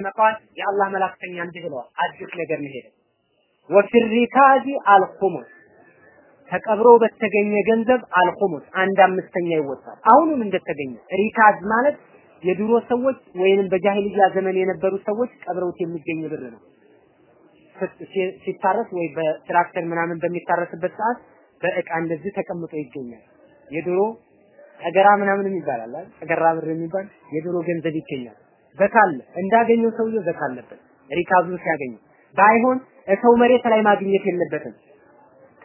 وقال የአላህ መልእክተኛ እንዲህ ብለዋል። አዲስ ነገር ነው ሄደ وفي الركاز الخمس ተቀብሮ በተገኘ ገንዘብ الخمس አንድ አምስተኛ ይወጣል። አሁንም እንደተገኘ ሪካዝ ማለት የድሮ ሰዎች ወይንም በጃሂልያ ዘመን የነበሩ ሰዎች ቀብረውት የሚገኝ ብር ነው። ሲታረስ ወይ በትራክተር ምናምን በሚታረስበት ሰዓት በእቃ እንደዚህ ተቀምጦ ይገኛል። የድሮ ጠገራ ምናምን ይባላል አይደል? ጠገራ ብር የሚባል የድሮ ገንዘብ ይገኛል። ዘካለ እንዳገኘው ሰውየው ዘካ አለበት። ሪካዙን ሲያገኘው ባይሆን ሰው መሬት ላይ ማግኘት የለበትም።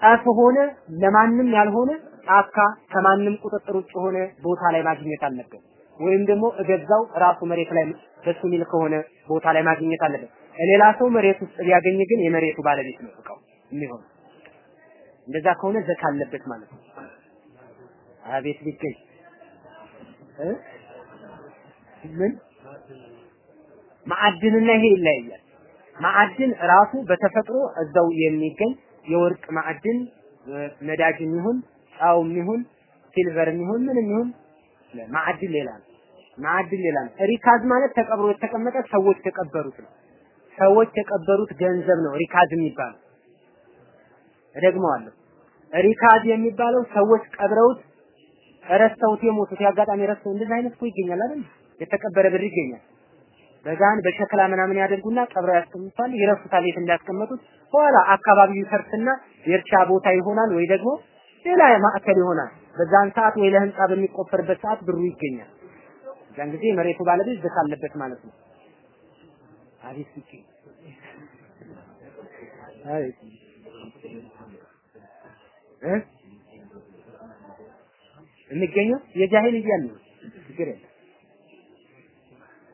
ጠፍ ሆነ ለማንም ያልሆነ ጫካ ከማንም ቁጥጥር ውጭ ሆነ ቦታ ላይ ማግኘት አለበት። ወይም ደግሞ እገዛው ራሱ መሬት ላይ በሱ ሚል ከሆነ ቦታ ላይ ማግኘት አለበት። ሌላ ሰው መሬት ውስጥ ቢያገኝ ግን የመሬቱ ባለቤት ነው እቃው የሚሆነው። እንደዛ ከሆነ ዘካ አለበት ማለት ነው። አቤት ቢገኝ ምን ማዕድንና ይሄ ይለያያል። ማዕድን ራሱ በተፈጥሮ እዛው የሚገኝ የወርቅ ማዕድን ነዳጅም ይሁን ጫውም ይሁን silver ም ይሁን ምንም ይሁን ማዕድን ሌላ ነው። ማዕድን ሌላ ነው። ሪካዝ ማለት ተቀብሮ የተቀመጠ ሰዎች የቀበሩት ነው። ሰዎች የቀበሩት ገንዘብ ነው ሪካዝ የሚባለው። እደግመዋለሁ። ሪካዝ የሚባለው ሰዎች ቀብረውት ረስተውት የሞቱት የአጋጣሚ ረስተው እንደዚህ አይነት እኮ ይገኛል አይደል? የተቀበረ ብር ይገኛል። በጋን በሸክላ ምናምን ያደርጉና ቀብረው ያስቀምጡታል፣ ይረሱታል የት እንዳስቀመጡት። በኋላ አካባቢው ይፈርስና የእርሻ ቦታ ይሆናል ወይ ደግሞ ሌላ ማዕከል ይሆናል። በዛን ሰዓት ወይ ለህንጻ በሚቆፈርበት ሰዓት ብሩ ይገኛል። ያን ጊዜ መሬቱ ባለቤት ዘካ አለበት ማለት ነው። አቤት ስጪ አቤት እ የሚገኘው የጃሂልያ ነው። ችግር የለም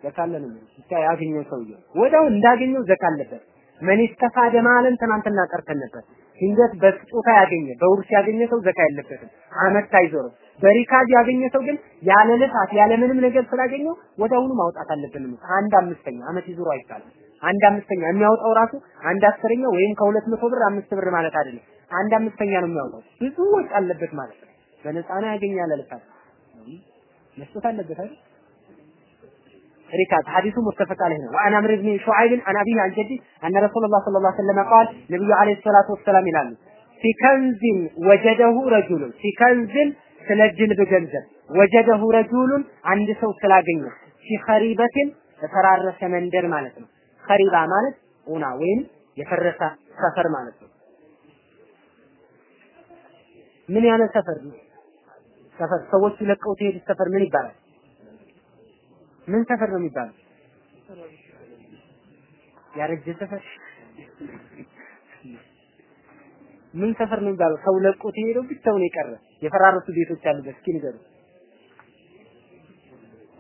ዘካ ብቻ ያገኘው ሰውየው ወዲያው እንዳገኘው ዘካ አለበት። መን ኢስተፋደ ማለን ትናንትና ቀርተን ነበር። ድንገት በስጦታ ያገኘ በውርስ ያገኘ ሰው ዘካ የለበትም። አመት አይዞርም። በሪካዝ ያገኘ ሰው ግን ያለ ልፋት ያለ ምንም ነገር ስላገኘው ወዲያውኑ ማውጣት አለብን። አንድ አምስተኛ አመት ይዞር አይባልም። አንድ አምስተኛ የሚያወጣው ራሱ አንድ አስረኛ ወይም ከሁለት መቶ ብር አምስት ብር ማለት አይደለም። አንድ አምስተኛ ነው የሚያወጣው። ብዙ ወጪ አለበት ማለት ነው። በነፃ ነው ያገኛል ልፋት መስጠት አለበት አይደል? ሪካዝ ሐዲሱ متفق عليه ነው وعن عمرو بن شعيب عن أبيه عن جده أن رسول الله صلى الله عليه وسلم قال ነብዩ عليه الصلاة والسلام ይላሉ في كنز وجده رجل في كنز ስለ ድልብ ገንዘብ ወጀደሁ ረጁሉን አንድ ሰው ስላገኘ ፊ ኸሪበትን ተፈራረሰ መንደር ማለት ነው። ኸሪባ ማለት ኡና ወይም የፈረሰ ሰፈር ማለት ነው። ምን ያለ ሰፈር ነው? ሰፈር ሰዎች ለቀው የሄዱት ሰፈር ምን ይባላል? ምን ሰፈር ነው የሚባለው? ያረጀ ሰፈር ምን ሰፈር ነው የሚባለው? ሰው ለቆት የሄደው ብቻውን የቀረ የፈራረሱ ቤቶች አሉበት። እስኪ ንገሩ።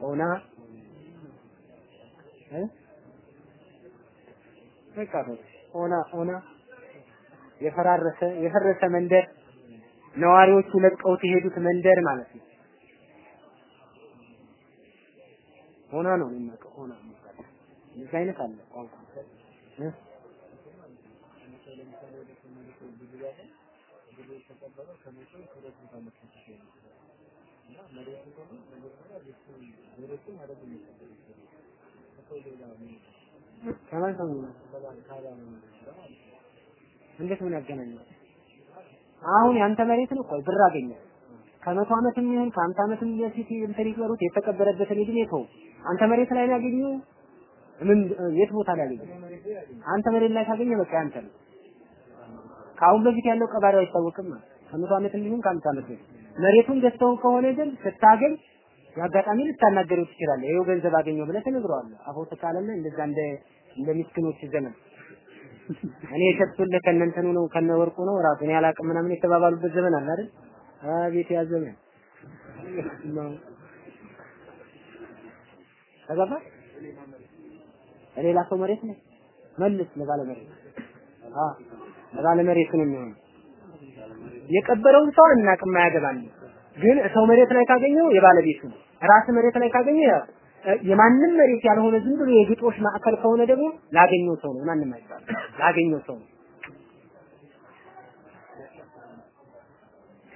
ኦና በቃ ኦና ኦና የፈራረሰ የፈረሰ መንደር ነዋሪዎቹ ለቀውት የሄዱት መንደር ማለት ነው። ሆና ነው የሚመጣው ሆና የሚባለው እንደዚህ አይነት አለ ቋንቋ። እንዴት ምን ያገናኛል? አሁን ያንተ መሬት ነው ቆይ ብር አገኘ ከመቶ ዓመትም ይሁን ከአምሳ ዓመትም በፊት እንትን ይቀሩት የተቀበረበትን እድሜ ተው። አንተ መሬት ላይ ያገኘው ምን የት ቦታ ላይ ያገኘው? አንተ መሬት ላይ ካገኘ በቃ ያንተ ነው። ከአሁን በፊት ያለው ቀባሪው አይታወቅም። ከመቶ ዓመትም ይሁን ከአምሳ ዓመት በፊት መሬቱን ገዝተው ከሆነ ግን ስታገኝ የአጋጣሚ ልታናገረው ትችላለህ። ይኸው ገንዘብ አገኘው ብለህ ትነግረዋለህ። አፎ ተካለና እንደዛ እንደ እንደ ምስኪኖች ዘመን እኔ የሸጥኩልህ ከነ እንትኑ ነው ከነ ወርቁ ነው ራሱ እኔ አላቅም ምናምን የተባባሉበት ዘመን አለ አይደል? አቤት ያ ዘመን ተገባ። ሌላ ሰው መሬት ነው መልስ ለባለ መሬት አ ለባለ መሬት ነው የቀበረውን ሰው አናቅም አያገባን። ግን ሰው መሬት ላይ ካገኘው የባለቤቱ ነው። ራስ መሬት ላይ ካገኘ የማንም መሬት ያልሆነ ዝም ብሎ የግጦሽ ማዕከል ከሆነ ደግሞ ላገኘው ሰው ነው። ማንም አይባልም። ላገኘው ሰው ነው። ያካፍል ማሻአላ ጥሩ ነው እነሱ እነሱ ነው ሰው አድርግለት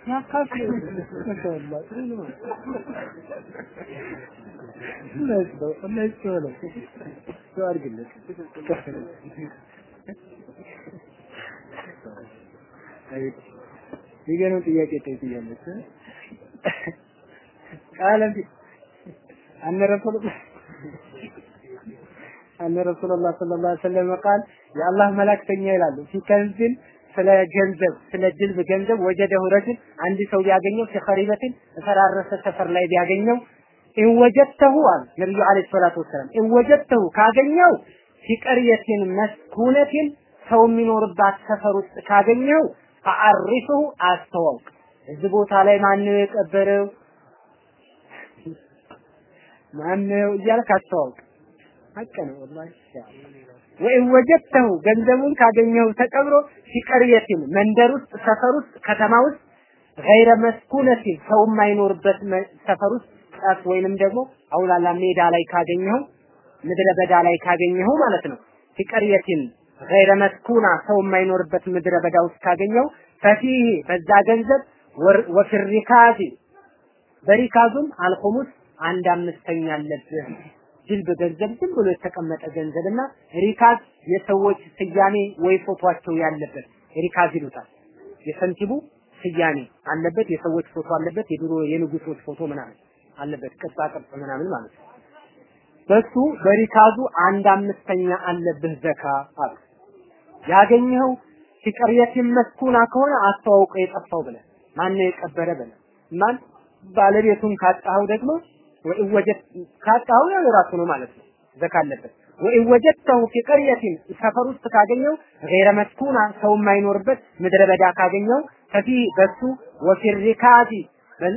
ይገርም ጥያቄ ጠይቂያለች ቃለ አነ ረሱል ሰለላሁ ዐለይሂ ወሰለም ቃል የአላህ መላእክተኛ ይላሉ ሲከንዝል ስለ ገንዘብ ስለ ጅልብ ገንዘብ ወጀደሁ ረጅል አንድ ሰው ቢያገኘው ሲኸሪበትን ተፈራረሰ ሰፈር ላይ ቢያገኘው ኢወጀተሁ አሉ ነብዩ አለይሂ ሰላቱ ወሰላም። ኢወጀተሁ ካገኘው ፊቀርየትን መስኩነትን ሰው የሚኖርባት ሰፈር ውስጥ ካገኘው ፈአሪፍሁ አስተዋውቅ። እዚህ ቦታ ላይ ማነው የቀበረው? ማነው እያልክ አስተዋውቅ። ሀቅ ነው ወላሂ ወይም ወጀተሁ ገንዘቡን ካገኘው ተቀብሮ ፊቀርየትን መንደር ውስጥ ሰፈር ውስጥ ከተማ ውስጥ? ገይረ መስኩነትን ሰው የማይኖርበት ሰፈር ውስጥ ጫት ወይንም ደግሞ አውላላ ሜዳ ላይ ካገኘው ምድረ በዳ ላይ ካገኘው ማለት ነው። في قرية غير مسكونة ሰው የማይኖርበት ምድረ በዳ ውስጥ ካገኘው ففيه በዛ ገንዘብ وفي الركاز በሪካዙም الخمس አንድ አምስተኛ አለብህ ጅልብ ገንዘብ ዝም ብሎ የተቀመጠ ገንዘብና ሪካዝ የሰዎች ስያሜ ወይ ፎቶአቸው ያለበት ሪካዝ ይሉታል። የሰንቲቡ ስያሜ አለበት፣ የሰዎች ፎቶ አለበት፣ የድሮ የንጉሶች ፎቶ ምናምን አለበት፣ ቅርጻ ቅርጽ ምናምን ማለት ነው። በሱ በሪካዙ አንድ አምስተኛ አለብህ ዘካ አሉ። ያገኘኸው ሲቀርየትን መስኩና ከሆነ አስተዋውቀ የጠፋው ብለህ ማነው የቀበረ ብለህ ማን ባለቤቱን ካጣኸው ደግሞ ወይን ወጀት ካጣኸው ያው የራሱ ነው ማለት ነው። ዘካ አለበት። ወይን ወጀተሁ ፊ ቀርየቲን ሰፈር ውስጥ ካገኘው ገይረ መስኩና ሰው የማይኖርበት ምድረ በዳ ካገኘው ከፊ በሱ ወፊ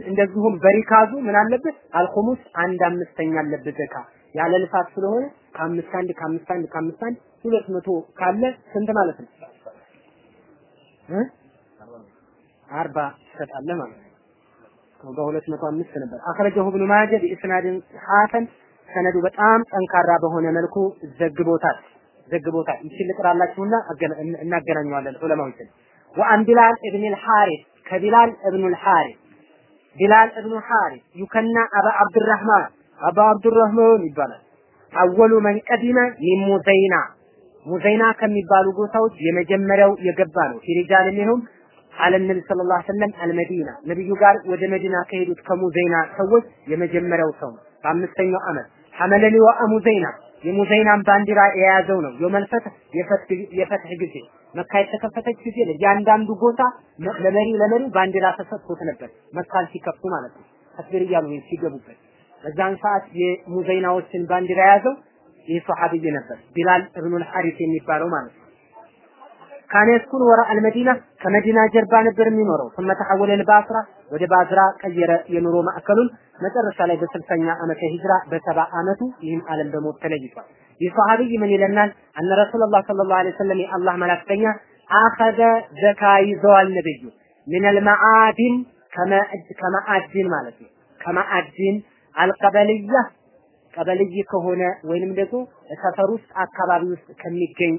እንደዚሁም በሪካዙ ምን አለበት? አልኹሙስ አንድ አምስተኛ አለበት ዘካ። ያለ ልፋት ስለሆነ ከአምስት አንድ ከአምስት አንድ ከአምስት አንድ ሁለት መቶ ካለ ስንት ማለት ነው? አርባ ትሰጣለህ ማለት ነው። በ205 ነበር። አخرجه ابن ماجه باسناد حسن ሰነዱ በጣም ጠንካራ በሆነ መልኩ ዘግቦታል ዘግቦታል። ይችን ልቅራላችሁና እናገናኘዋለን ዑለማዎችን። ወአን ቢላል ኢብኑ አልሐሪስ ከቢላል ኢብኑ አልሐሪስ ቢላል ኢብኑ አልሐሪስ ዩከና አባ አብዱራህማን አባ አብዱራህማን ይባላል። አወሉ መን ቀዲመ ሚን ሙዘይና ሙዘይና ከሚባሉ ጎሳዎች የመጀመሪያው የገባ ነው። ፊሪጃል ሚንሁም አለ ነቢ ሰለላሁ ዐለይሂ ወሰለም አልመዲና ነብዩ ጋር ወደ መዲና ከሄዱት ከሙዘይና ሰዎች የመጀመሪያው ሰው በአምስተኛው ዓመት حمل لواء مزينة የሙዘይናን ባንዲራ የያዘው ነው። የመልፈት የፈትህ ጊዜ መካ የተከፈተች ጊዜ ለእያንዳንዱ ጎሳ ለመሪ ለመሪው ባንዲራ ተሰጥቶት ነበር። መካን ሲከፍቱ ማለት ነው። ተክቢር እያሉ ሲገቡበት በዛን ሰዓት የሙዘይናዎችን ባንዲራ የያዘው ይህ ሶሐቢይ ነበር ቢላል እብኑል ሐሪስ የሚባለው ማለት ነው። ካነ የስኩን ወራ አልመዲና ከመዲና ጀርባ ነበር የሚኖረው ثم ተሐወለ ለባስራ ወደ ባዝራ ቀየረ የኑሮ ማዕከሉን መጨረሻ ላይ በስልሳኛ ዓመተ ሂጅራ በሰባ ዓመቱ ይህን ዓለም በሞት ተለይቷል። ይህ ሰሃቢይ ምን ይለናል? አነ ረሱላህ ሰለላሁ ዐለይሂ ወሰለም የአላህ መላክተኛ አኸዘ ዘካ ይዘዋል ነብዩ ሚነል መዓዲን ከማዕድን ማለት ነው ከማዕድን አልቀበልያ ቀበልይ ከሆነ ወይንም ደግሞ ሰፈር ውስጥ አካባቢ ውስጥ ከሚገኝ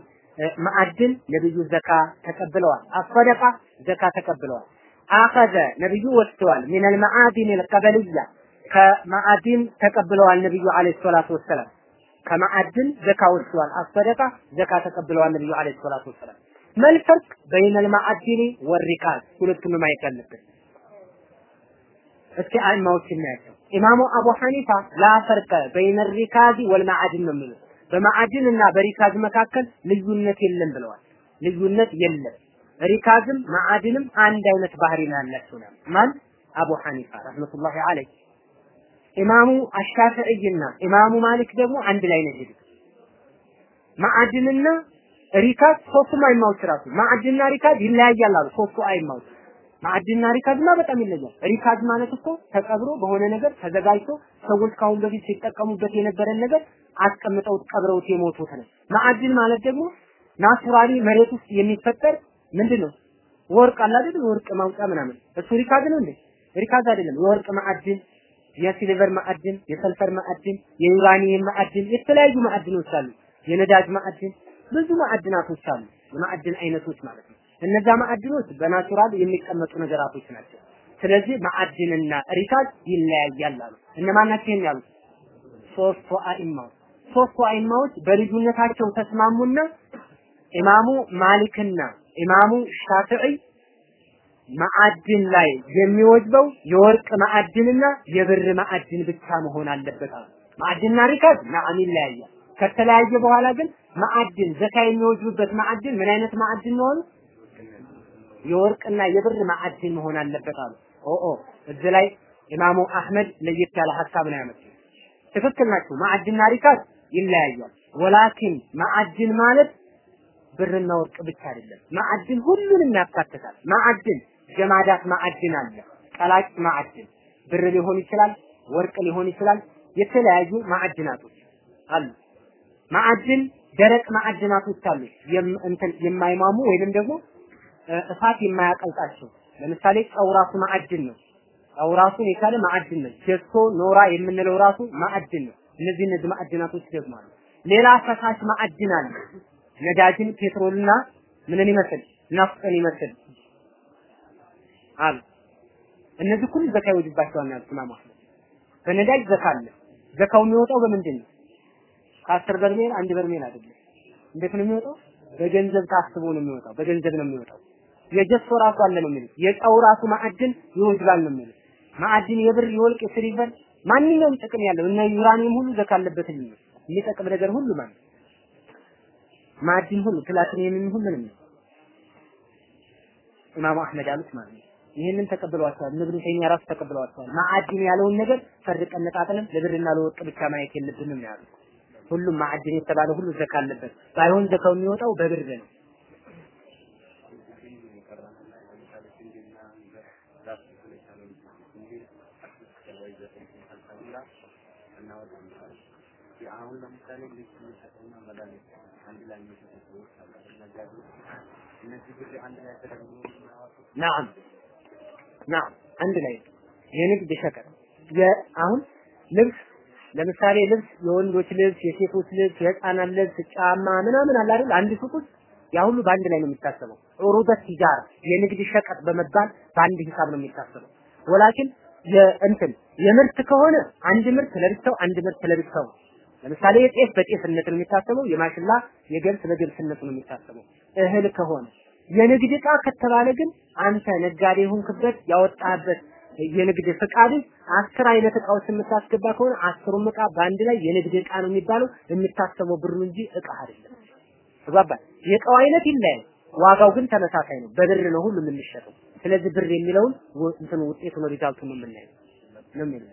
ማዕድን ነብዩ ዘካ ተቀብለዋል። አሰደቃ ዘካ ተቀብለዋል። አኸዘ ነብዩ ወስደዋል። ሚነል መዓዲን አልቀበልያ ከማዕድን ተቀብለዋል ነብዩ عليه الصلاة والسلام ከማዕድን ዘካ ወስደዋል። الصدقة ዘካ ተቀብለዋል ነብዩ عليه الصلاة والسلام። ما الفرق بين المعادن والركاز ሁለቱንም ማየት እስኪ አይማዎች እናያቸው። ኢማሙ አቡ ሐኒፋ لا فرق بين الركاز والمعدن ነው የሚሉት። በማዕድን እና በሪካዝ መካከል ልዩነት የለም ብለዋል። ልዩነት የለም። ሪካዝም ማዕድንም አንድ አይነት ባህሪ ነው ያላቸው ነው። ማን አቡ ሐኒፋ رحمة الله عليه። ኢማሙ አሻፊዒና ኢማሙ ማሊክ ደግሞ አንድ ላይ ነው የሄዱት። ማዕድንና ሪካዝ ሶስቱም አይማዎች ራሱ ማዕድንና ሪካዝ ይለያያል አሉ ሶስቱ አይማዎች። ማዕድንና ሪካዝማ በጣም ይለያል። ሪካዝ ማለት እኮ ተቀብሮ በሆነ ነገር ተዘጋጅቶ ሰዎች ካሁን በፊት ሲጠቀሙበት የነበረን ነገር አስቀምጠውት ቀብረውት የሞቱት ነው። ማዕድን ማለት ደግሞ naturally መሬት ውስጥ የሚፈጠር ምንድን ነው? ወርቅ አለ አይደል? ወርቅ ማውጫ ምናምን እሱ ሪካዝ ነው እንዴ? ሪካዝ አይደለም። የወርቅ ማዕድን፣ የ silver ማዕድን፣ የሰልፈር ማዕድን፣ የዩራኒየም ማዕድን፣ የተለያዩ ማዕድኖች አሉ። የነዳጅ ማዕድን፣ ብዙ ማዕድናቶች አሉ። የማዕድን አይነቶች ማለት ነው። እነዛ ማዕድኖች በ natural የሚቀመጡ ነገራቶች ናቸው። ስለዚህ ማዕድንና ሪካዝ ይለያያል አሉ። እነማን ናቸው ያሉት? ሶስቱ አኢማዎች ሶስቱ አኢማዎች በልዩነታቸው ተስማሙና ኢማሙ ማሊክና ኢማሙ ሻፊዒ ማዕድን ላይ የሚወጅበው የወርቅ ማዕድንና የብር ማዕድን ብቻ መሆን አለበት አሉ። ማዕድንና ሪካዝ ናም ይለያያል። ከተለያየ በኋላ ግን ማዕድን ዘካ የሚወጅብበት ማዕድን ምን አይነት ማዕድን ነው? የወርቅና የብር ማዕድን መሆን አለበት አሉ። ኦ እዚህ ላይ ኢማሙ አህመድ ለየት ያለ ሀሳብ ነው ያመጡት። ትክክል ናቸው። ማዕድንና ሪካዝ ይለያያል። ወላኪን ማዕድን ማለት ብርና ወርቅ ብቻ አይደለም። ማዕድን ሁሉንም ያካትታል። ማዕድን ጀማዳት ማዕድን አለ፣ ቀላጭ ማዕድን ብር ሊሆን ይችላል፣ ወርቅ ሊሆን ይችላል። የተለያዩ ማዕድናቶች አሉ። ማዕድን ደረቅ ማዕድናቶች አሉ፣ እንትን የማይሟሙ ወይንም ደግሞ እሳት የማያቀልጣቸው። ለምሳሌ ጨው ራሱ ማዕድን ነው። ጨው ራሱን የቻለ ማዕድን ነው። ጀሶ፣ ኖራ የምንለው ራሱ ማዕድን ነው። እነዚህ እነዚህ ማዕድናቶች ደግሞ ሌላ ፈሳሽ ማዕድን አለ። ነዳጅን፣ ፔትሮልና ምንን ይመስል ናፍጠን ይመስል አሉ። እነዚህ ሁሉ ዘካ ይወጅባቸዋል ያሉት ኢማም አህመድ። በነዳጅ ዘካ አለ። ዘካው የሚወጣው በምንድን ነው? ከአስር በርሜል አንድ በርሜል አይደለም። እንዴት ነው የሚወጣው? በገንዘብ ታስቦ ነው የሚወጣው። በገንዘብ ነው የሚወጣው። የጀሶ ራሱ አለ ነው የሚሉት። የጨው ራሱ ማዕድን ይወጅባል ነው የሚሉት። ማዕድን የብር፣ የወርቅ፣ የሲልቨር ማንኛውም ጥቅም ያለው እና ዩራኒየም ሁሉ ዘካ አለበት የሚጠቅም ነገር ሁሉ ማለት ማዕድን ሁሉ ፕላቲኒየም ሁሉንም ኢማሙ አህመድ ያሉት ማለት ነው። ይህንን ተቀብለዋቸዋል። እብኑ ተይሚያ ራሱ ተቀብለዋቸዋል። ማዕድን ያለውን ነገር ፈርቀን ነጣጥለን ለብርና ለወርቅ ብቻ ማየት የለብንም ነው ያሉት። ሁሉም ማዕድን የተባለ ሁሉ ዘካ አለበት። ባይሆን ዘካው የሚወጣው በብር ነው። አሁን ለምሳሌ ልጅ የሚሰጠውና መድኃኒት አንድ ላይ የሚሰጡ ሰዎች አሉ። እነዚህ ብር አንድ ላይ ተደርጎ ናም ናም አንድ ላይ የንግድ ሸቀጥ አሁን ልብስ ለምሳሌ ልብስ የወንዶች ልብስ፣ የሴቶች ልብስ፣ የህፃናት ልብስ፣ ጫማ ምናምን አለ አይደል? አንድ ሱቅ ውስጥ ያ ሁሉ በአንድ ላይ ነው የሚታሰበው። ዑሩበት ቲጃራ የንግድ ሸቀጥ በመባል በአንድ ሂሳብ ነው የሚታሰበው። ወላኪን የእንትን የምርት ከሆነ አንድ ምርት ለብቻው አንድ ምርት ለብቻው ለምሳሌ የጤፍ በጤፍነት ነው የሚታሰበው፣ የማሽላ የገብስ በገብስነት ነው የሚታሰበው። እህል ከሆነ የንግድ ዕቃ ከተባለ ግን አንተ ነጋዴ ሆንክበት ያወጣበት የንግድ ፍቃድ አስር አይነት እቃዎች የምታስገባ ከሆነ አስሩም እቃ በአንድ ላይ የንግድ ዕቃ ነው የሚባለው። የሚታሰበው ብሩ እንጂ እቃ አይደለም። ተግባባል። የእቃው አይነት ይለያል፣ ዋጋው ግን ተመሳሳይ ነው። በብር ነው ሁሉ የምንሸጠው። ስለዚህ ብር የሚለውን እንትኑ ውጤቱ ነው ሪዛልቱ ነው የምናየው ነው የሚለው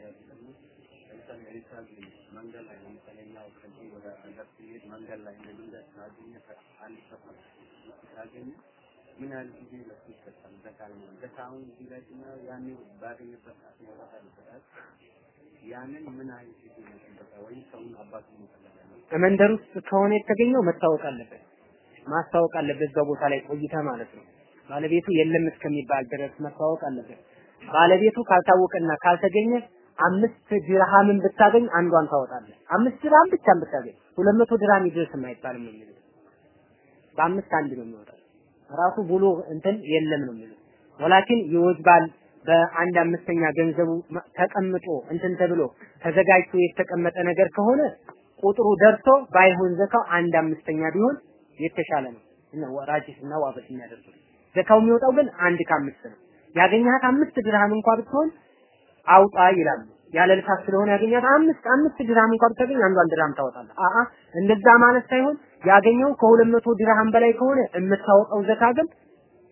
መንደር ውስጥ ከሆነ የተገኘው መታወቅ አለበት፣ ማስታወቅ አለበት። እዛ ቦታ ላይ ቆይተ ማለት ነው። ባለቤቱ የለም እስከሚባል ድረስ መታወቅ አለበት። ባለቤቱ ካልታወቀና ካልተገኘ አምስት ድርሃምን ብታገኝ አንዷን ታወጣለህ። አምስት ድርሃም ብቻ ብታገኝ ሁለት መቶ ድርሃም ይድረስም አይባልም ነው የሚሉት። በአምስት አንድ ነው የሚወጣው። ራሱ ብሎ እንትን የለም ነው የሚሉት። ወላኪን ይወጅባል በአንድ አምስተኛ ገንዘቡ ተቀምጦ እንትን ተብሎ ተዘጋጅቶ የተቀመጠ ነገር ከሆነ ቁጥሩ ደርሶ ባይሆን ዘካው አንድ አምስተኛ ቢሆን የተሻለ ነው እና ወራጅስ እና ዋበስ የሚያደርጉት ዘካው የሚወጣው ግን አንድ ከአምስት ነው። ያገኘሃት አምስት ድርሃም እንኳ ብትሆን አውጣ ይላሉ። ያለ ልፋት ስለሆነ ያገኛት አምስት አምስት ድርሃም እንኳን ብታገኝ አንዷን ድርሃም ታወጣለህ። አአ እንደዛ ማለት ሳይሆን ያገኘው ከሁለት መቶ ድርሃም በላይ ከሆነ የምታወጣው ዘካ ግን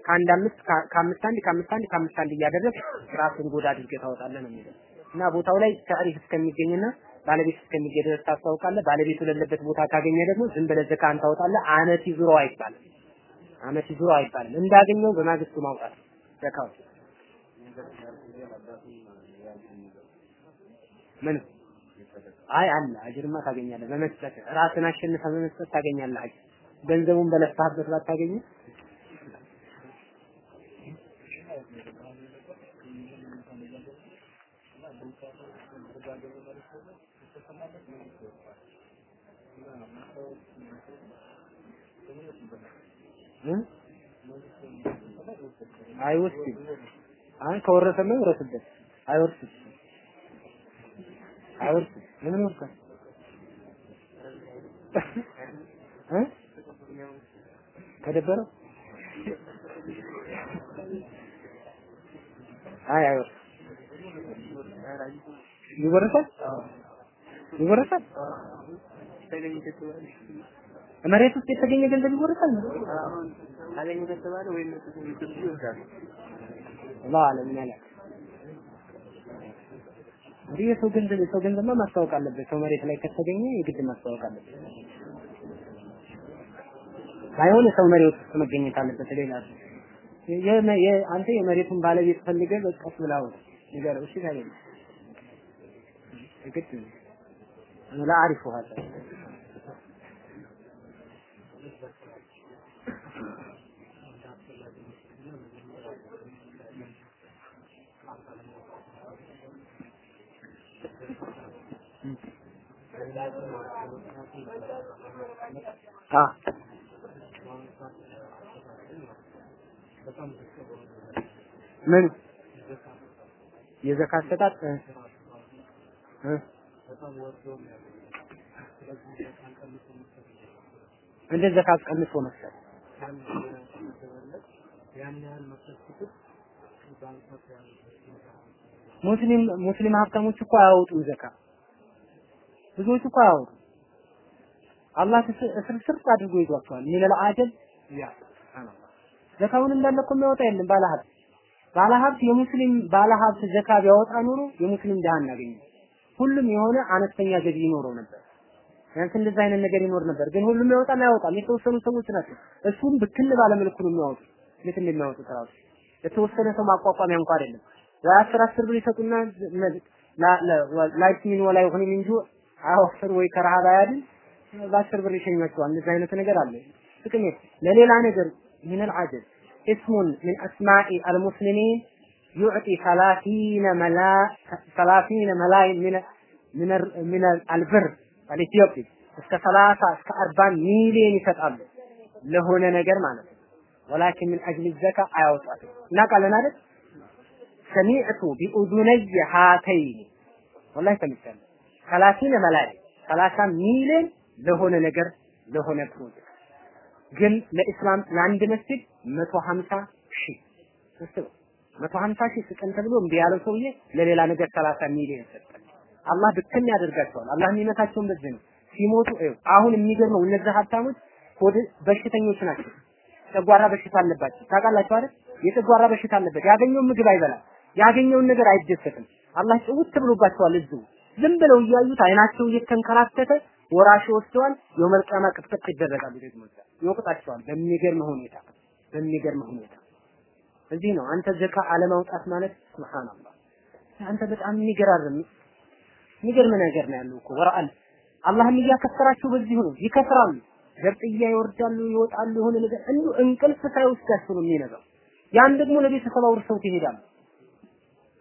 ከአንድ አምስት ከአምስት አንድ ከአምስት አንድ ከአምስት አንድ እያደረግ ራስን ጎዳ አድርገህ ታወጣለህ ነው የሚለው እና ቦታው ላይ ታሪፍ እስከሚገኝና ባለቤት እስከሚገኝ ድረስ ታስታውቃለህ። ባለቤቱ ለለበት ቦታ ካገኘ ደግሞ ዝም ብለህ ዘካን ታወጣለህ። አመት ይዙረው አይባልም። አመት ይዙረው አይባልም። እንዳገኘው በማግስቱ ማውጣት ዘካው ምን አይ አለ አጅርማ ታገኛለህ። በመስጠት ራስን አሸንፈ በመስጠት ታገኛለህ አጅር። ገንዘቡን በለፋህበት ባታገኝ አይወስድም። አይ ከወረሰማ ይወረስበት አይወርስም። አይወርስም። ለምን ይወርሳል? እ? ከደበረው አይ አይወርስም። ይወርሳል ይወርሳል መሬት ውስጥ የተገኘ ገንዘብ ይወርሳል ካገኘ ከተባለ ወይ እነሱ የሚሰጡ ይወስዳሉ። አላህ ያለ እንግዲህ የሰው ገንዘብ የሰው ገንዘብማ ማስታወቅ አለበት። ሰው መሬት ላይ ከተገኘ የግድ ማስታወቅ አለበት። ሳይሆን የሰው መሬት ውስጥ መገኘት አለበት። ሌላ አንተ የመሬቱን ባለቤት ፈልገህ በቀስ ብላው ንገረው። እሺ ታዲያ ላ አሪፍ ውሃ አ ምን? የዘካት አሰጣጥ እ እ እንደ ዘካት ቀንሶ መስጠት ሙስሊም ሙስሊም ሀብታሞች እኮ አያወጡም ዘካ። ብዙዎቹ እኮ አያወጡም። አላህ እስር ስር አድርጎ ይዟቸዋል። ሚነል አጀል ያ ዘካውን እንዳለ እኮ የሚያወጣ የለም ባለሀብት። ባለሀብት የሙስሊም ባለሀብት ዘካ ቢያወጣ ኖሮ የሙስሊም ድሃ እናገኘው። ሁሉም የሆነ አነስተኛ ገቢ ይኖረው ነበር ቢያንስ እንደዛ አይነት ነገር ይኖር ነበር ግን ሁሉም ያወጣል አያወጣም የተወሰኑ ሰዎች ናቸው እሱም ብክል ባለ መልኩ ነው የሚያወጡት ልክ እንደሚያወጡት ራሱ የተወሰነ ሰው ማቋቋሚያ እንኳን አይደለም ወይ አስር አስር ብር ይሰጡና ላይፍ ሚን ወላ ይሁን እንጂ አወፍር ወይ ከረሃብ አያድን በአስር ብር ይሸኛቸዋል እንደዚህ አይነት ነገር አለ ጥቅም ለሌላ ነገር من العجز اسم من أسماء المسلمين يعطي ثلاثين ملا ثلاثين ملايين من من من البر አልኢትዮጵ እስከ 30 እስከ 40 ሚሊዮን ይሰጣሉ ለሆነ ነገር ማለት ነው። ምን አጅል ዘካ አያወጣትም። እናውቃለን አይደል? ሰሚዕቱ ቢኡዙነይ ሃተይን ወላሂ ሰምቻለሁ። 30 መላእክ 30 ሚሊዮን ለሆነ ነገር ለሆነ ፕሮጀክት ግን ለኢስላም ለአንድ መስጊድ 150 ሺህ እስኪ 150 ሺህ ስጠን ተብሎ እምቢ ሰውዬ ለሌላ ነገር 30 ሚሊዮን ሰጠ። አላህ ብትን ያደርጋቸዋል። አላህ የሚመታቸውን በዚህ ነው። ሲሞቱ አሁን የሚገርመው እነዚህ ሀብታሞች ሆድ በሽተኞች ናቸው። ጨጓራ በሽታ አለባቸው። ታውቃላችሁ አይደል? የጨጓራ በሽታ አለበት። ያገኘውን ምግብ አይበላም። ያገኘውን ነገር አይደሰትም። አላህ ጭውት ብሎባቸዋል። እዚሁ ዝም ብለው እያዩት አይናቸው እየተንከራተተ ወራሽ ወስደዋል። የውመል ቂያማ ቅጥቅጥ ይደረጋሉ። ደግሞ ይወቅጣቸዋል። በሚገርም ሁኔታ በሚገርም ሁኔታ እዚህ ነው አንተ ዘካ አለማውጣት ማለት ሱብሃንአላህ። አንተ በጣም የሚገራርም የሚገርም ነገር ነው ያለው እኮ ወራአል አላህም እያከሰራቸው በዚሁ ነው ይከስራሉ። ገብጥያ ይወርዳሉ፣ ይወጣሉ። የሆነ ነገር እንዲሁ እንቅልፍ ሳይወስዳቸው ነው የሚነጋው። ያን ደግሞ ለቤተሰብ አውርሰውት ይሄዳሉ።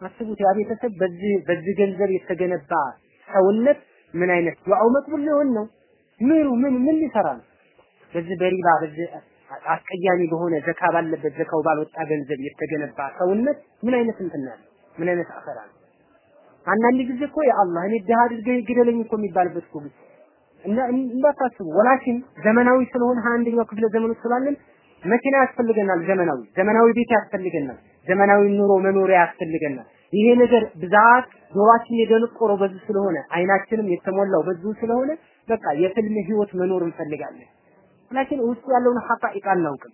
አስቡት ያ ቤተሰብ በዚህ በዚህ ገንዘብ የተገነባ ሰውነት ምን አይነት ዱዓው መቅቡል ሊሆን ነው? ምኑ ምን ምን ሊሰራ? በዚህ በሪባ በዚህ አስቀያሚ በሆነ ዘካ ባለበት ዘካው ባልወጣ ገንዘብ የተገነባ ሰውነት ምን አይነት እንትን ነው? ምን አይነት አፈራ ነው? አንዳንድ ጊዜ እኮ የአላህ እኔ ድሃ አድርገህ ግደለኝ እኮ የሚባልበት እኮ ጊዜ እና እንዳታስቡ ወላኪን ዘመናዊ ስለሆነ ሀያ አንደኛው ክፍለ ውስጥ ስላለን መኪና ያስፈልገናል። ዘመናዊ ዘመናዊ ቤት ያስፈልገናል። ዘመናዊ ኑሮ መኖሪያ ያስፈልገናል። ይሄ ነገር ብዛት ጆሮአችን የደነቆረው በዚህ ስለሆነ አይናችንም የተሞላው በዚህ ስለሆነ በቃ የፍልም ህይወት መኖር እንፈልጋለን። ላኪን ውስጡ ያለውን ሐቃኢቃ አናውቅም።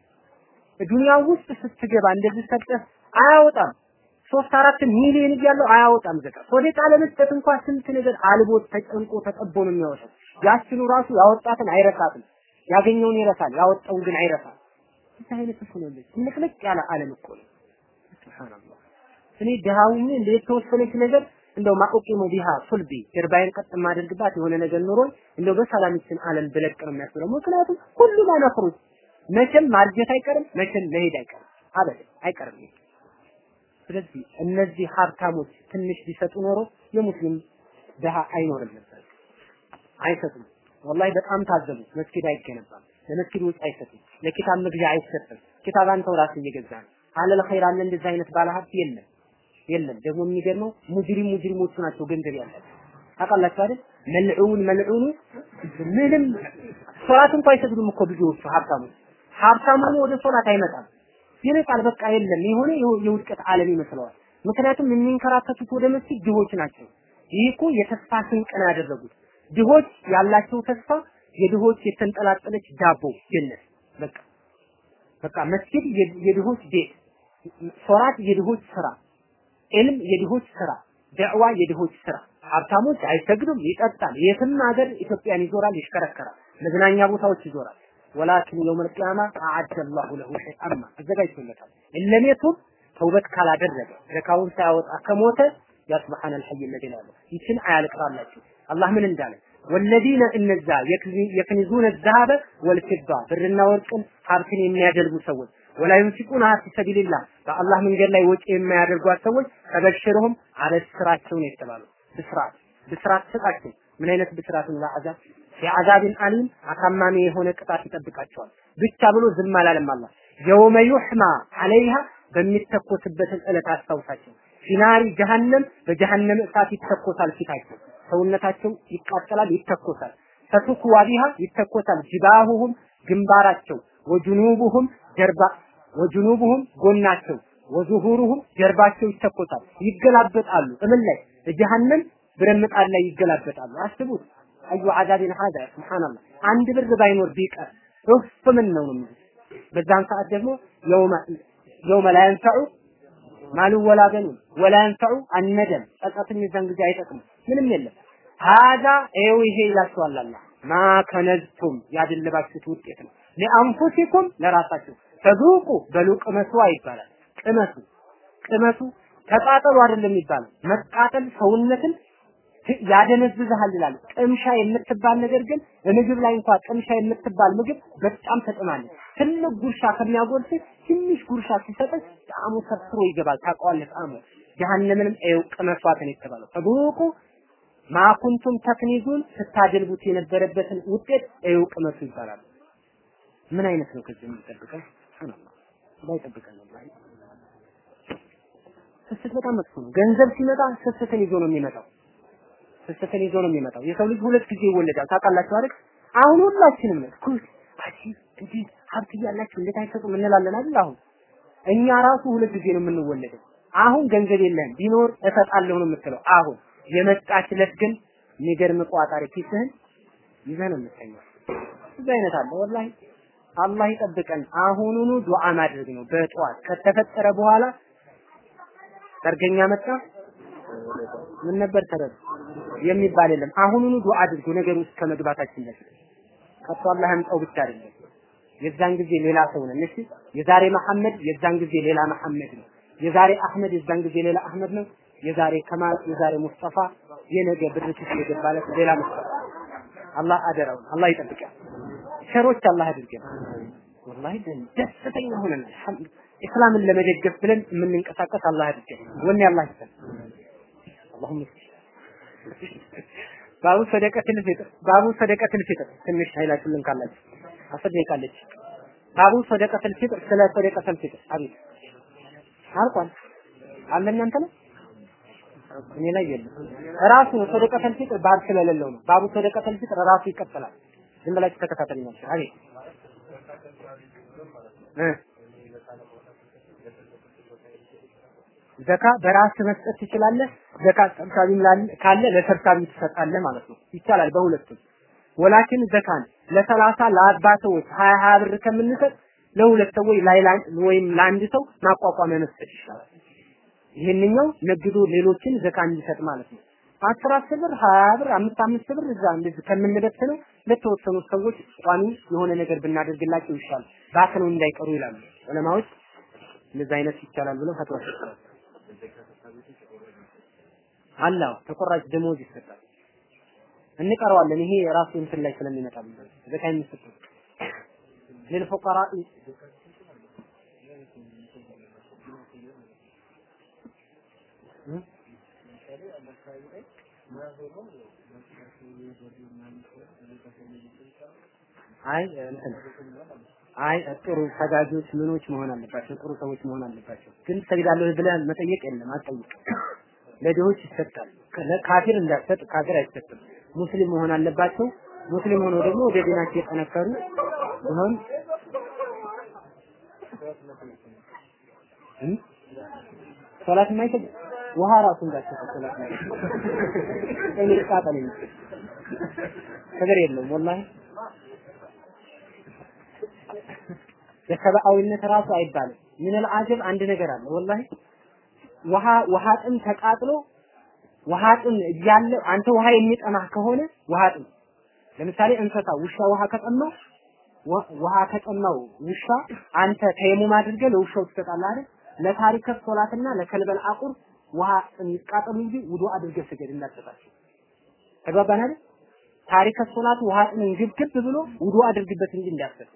ዱንያ ውስጥ ስትገባ እንደዚህ ሰጠህ አያወጣም። ሶስት አራት ሚሊዮን እያለው አያወጣም ዘካ። ሶደቃ ለመስጠት እንኳን ስንት ነገር አልቦት ተጨንቆ ተጠቦ ነው የሚያወጣው። ያችኑ ራሱ ያወጣትን አይረሳትም። ያገኘውን ይረሳል፣ ያወጣውን ግን አይረሳም። ይህ አይነት እኮ ነው እንደዚህ ንቅንቅ ያለ ዓለም እኮ ነው። ሱብሃንአላህ እኔ ድሃውኝ የተወሰነች ነገር እንደው ማቆቂሙ ቢሃ ሱልቢ ጀርባዬን ቀጥ የማደርግባት የሆነ ነገር ኑሮኝ እንደው በሰላም ይችን ዓለም ብለቅ ነው የሚያስብለው። ምክንያቱም ሁሉም አነፍሩት መቼም ማርጀት አይቀርም፣ መቼም መሄድ አይቀርም፣ አበደን አይቀርም። ስለዚህ እነዚህ ሀብታሞች ትንሽ ቢሰጡ ኖሮ የሙስሊም ድሃ አይኖርም ነበር። አይሰጡም። ወላሂ በጣም ታዘቡ። መስጊድ አይገነባም። ለመስጊድ ውጭ አይሰጡም። ለኪታብ መግዣ አይሰጥም። ኪታብ አንተው ራስህ እየገዛ ነው። አለል ኸይር አለ እንደዚህ አይነት ባለሀብት የለም። የለም። ደግሞ የሚገርመው ሙጅሪም ሙጅሪሞቹ ናቸው ገንዘብ ያላቸው ታውቃላችሁ አይደል? መልዑን መልዑኑ ምንም ሶላት እንኳን አይሰግዱም እኮ ብዙዎቹ ሀብታሞች። ሀብታሙ ወደ ሶላት አይመጣም። ይርቃል። በቃ የለም የሆነ የውድቀት ዓለም ይመስለዋል። ምክንያቱም የሚንከራተቱት ወደ መስጊድ ድሆች ናቸው። ይህ እኮ የተስፋ ስንቅ ነው ያደረጉት። ድሆች ያላቸው ተስፋ የድሆች የተንጠላጠለች ዳቦ ጀነት በቃ በቃ መስጊድ የድሆች ቤት፣ ሶላት የድሆች ስራ፣ ዕልም የድሆች ስራ፣ ደዕዋ የድሆች ስራ። ሀብታሞች አይሰግዱም፣ ይጠጣል። የትም ሀገር ኢትዮጵያን ይዞራል፣ ይሽከረከራል፣ መዝናኛ ቦታዎች ይዞራል። ወላኪን የውመል ቂያማ አዓደ አላሁ ለሁ ሸይአማ አዘጋጅቶለታል። እለም ተውበት ካላደረገ ዘካውን ሳያወጣ ከሞተ ያ ሱብሃነል ሐይ ለዚነ ይችን አያልቅራላችሁ አላህ ምን እንዳለ? ወለዚነ እነዛ የክኒዙነ ዛሃበ ወልፊዳ ብርና ወርቅን ሀብትን የሚያደርጉ ሰዎች ወላ ዩንፊቁና ፊ ሰቢልላህ በአላህ መንገድ ላይ ወጪ የማያደርጓት ሰዎች ተበሽሩሁም አለ ስራቸውን የተባሉ ብስራት ብስራት ስጣቸው ምን አይነት ብስራት አላህ አዛብ የአዛብን አሊም አሳማሚ የሆነ ቅጣት ይጠብቃቸዋል። ብቻ ብሎ ዝም አላለም አላህ። የውመ ዩሕማ አለይሃ በሚተኮስበትን ዕለት አስታውሳቸው። ፊናሪ ጀሃነም በጀሃነም እሳት ይተኮሳል ፊታቸው። ሰውነታቸው ይቃጠላል ይተኮሳል። ፈቱክዋ ቢሃ ይተኮሳል ጅባሁሁም ግንባራቸው። ወጅኑቡሁም ጀርባ ወጅኑቡሁም ጎናቸው። ወዙሁሩሁም ጀርባቸው ይተኮሳል። ይገላበጣሉ። እምን ላይ? በጀሃነም ብረት ምጣድ ላይ ይገላበጣሉ። አስቡት አዩ አዛቢን ሀዛ ሱብሃንአላህ አንድ ብር ባይኖር ቢቀር ሩፍ ምን ነው ነው በዛን ሰዓት ደግሞ የውመ ላ የንፈዑ ማሉ ወላ በኑን ወላ የንፈዑ አነደም። ጸጸትም የዛን ጊዜ አይጠቅም ምንም የለም። ሀዛ ይኸው ይሄ ይላችኋል ማ ከነዝቱም ያደለባችሁት ውጤት ነው። ለአንፉሲኩም ለራሳችሁ ተذوቁ በሉ ቅመሱ አይባላል። ቅመሱ ቅመሱ ተቃጠሉ አይደለም የሚባለው። መቃጠል ሰውነትን ያደነዝዝሃል ይላል። ቅምሻ የምትባል ነገር ግን በምግብ ላይ እንኳን ቅምሻ የምትባል ምግብ በጣም ተጥማለች። ትልቅ ጉርሻ ከሚያጎርስ ትንሽ ጉርሻ ሲሰጥህ ጣዕሙ ሰፍሮ ይገባል። ታውቀዋለህ ጣዕሙ። ጀሃነምንም ኤው ቅመሷትን የተባለው ተቡቁ ማኩንቱም ተክኒዙን ስታደልቡት የነበረበትን ውጤት ኤው ቅመሱ ይባላል። ምን አይነት ነው ከዚህ? ሱብሃንአላህ ባይጠብቀን ወላሂ ስስት በጣም መጥፎ ነው። ገንዘብ ሲመጣ ስስትን ይዞ ነው የሚመጣው። ስስትን ይዞ ነው የሚመጣው። የሰው ልጅ ሁለት ጊዜ ይወለዳል። ታውቃላችሁ አይደል? አሁን ሁላችንም ነው ኩል አቺ እንዲህ ሀብት እያላችሁ እንዴት አይሰጡም እንላለን አይደል? አሁን እኛ ራሱ ሁለት ጊዜ ነው የምንወለደው። አሁን ገንዘብ የለም ቢኖር እሰጣለሁ ነው የምትለው። አሁን የመጣች ግን የሚገርም ቋጣሪ ኪስህን ይዘህ ነው የምትተኛው። ብዙ አይነት አለ ወላሂ። አላህ ይጠብቀን። አሁኑኑ ዱዓ ማድረግ ነው። በጠዋት ከተፈጠረ በኋላ ሰርገኛ መጣ ምን ነበር ተረዱ የሚባል የለም። አሁኑኑ ዱዓ አድርጉ ነገር ውስጥ ከመግባታችን በፊት ከቶ አላህ ያምጣው ብቻ አይደለም። የዛን ጊዜ ሌላ ሰው ነን። እሺ የዛሬ መሐመድ የዛን ጊዜ ሌላ መሐመድ ነው። የዛሬ አህመድ የዛን ጊዜ ሌላ አህመድ ነው። የዛሬ ከማል የዛሬ ሙስጠፋ የነገ ብርክት የገባለት ሌላ ሙስጠፋ። አላህ አደራው አላህ ይጠብቀን። ሸሮች አላህ አድርገን። ወላሂ ደስተኛ ሆነን ኢስላምን ለመደገፍ ብለን የምንንቀሳቀስ አላህ አድርገን። ወኔ አላህ ይስጠን። اللهم ባቡ ሰደቀተል ፊጥር ባቡ ሰደቀተል ፊጥር ትንሽ ኃይላችሁልን ካላችሁ አለች። ባቡ ሰደቀተል ፊጥር ስለ ሰደቀተል ፊጥር አቤት። አልቋል። አለ እናንተ ነው? እኔ ላይ የለም። ራሱ ነው ሰደቀተል ፊጥር ባብ ስለሌለው ነው። ባቡ ሰደቀተል ፊጥር ራሱ ይቀጥላል ዝም ብላችሁ ተከታተሉ ናቸው አቤት። ዘካ በራስ መስጠት ትችላለህ። ዘካ ሰብሳቢም ካለ ለሰብሳቢ ትሰጣለህ ማለት ነው። ይቻላል በሁለቱም። ወላኪን ዘካን ለሰላሳ ለአርባ ሰዎች ሀያ ሀያ ብር ከምንሰጥ ለሁለት ሰዎች ወይም ለአንድ ሰው ማቋቋሚያ መስጠት ይሻላል። ይህንኛው ነግዶ ሌሎችን ዘካ እንዲሰጥ ማለት ነው። አስር አስር ብር ሀያ ብር አምስት አምስት ብር እዛ እንደዚህ ከምንበትነው ለተወሰኑ ሰዎች ቋሚ የሆነ ነገር ብናደርግላቸው ይሻላል። ባክነው እንዳይቀሩ ይላሉ ዑለማዎች። እንደዚህ አይነት ይቻላል ብለው ፈትዋ አላህ ተቆራጭ ደሞዝ ይሰጣል። እንቀረዋለን። ይሄ ራሱ እንትን ላይ ስለሚመጣ ዘካ የሚሰጠው ለልፉቀራ አይ እንትን አይ ጥሩ ሰጋጆች ምኖች መሆን አለባቸው፣ ጥሩ ሰዎች መሆን አለባቸው። ግን ሰግዳለሁ ብለህ መጠየቅ የለም አትጠይቅ። ለድሆች ይሰጣል። ለካፊር እንዳትሰጥ፣ ካፊር አይሰጥም። ሙስሊም መሆን አለባቸው። ሙስሊም ሆኖ ደግሞ ወደ ዲናቸው የጠነከሩ ቢሆን ሶላት የማይሰግድ ውሃ ራሱ እንዳትሰጥ ሶላት እኔ ቃጠል ነገር የለውም ወላሂ የሰብአዊነት ራሱ አይባልም። ምን አልዓጀብ አንድ ነገር አለ ወላሂ ውሃ ውሃ ጥም ተቃጥሎ ውሃ ጥም እያለ አንተ ውሃ የሚጠማህ ከሆነ ውሃ ጥም ለምሳሌ እንስሳ ውሻ ውሃ ከጠማው ውሃ ከጠማው ውሻ አንተ ተየሙም አድርገህ ለውሻው ትሰጣለህ አይደል? ለታሪከ ሶላትና ለከልበል አቁር ውሃ የሚቃጠሉ እንጂ ውዱ አድርገህ ስገድ እንዳትሰጣቸው። ተግባባን አይደል? ታሪከ ሶላት ውሃ ጥምን ግብግብ ብሎ ውዱ አድርግበት እንጂ እንዳትሰጡ።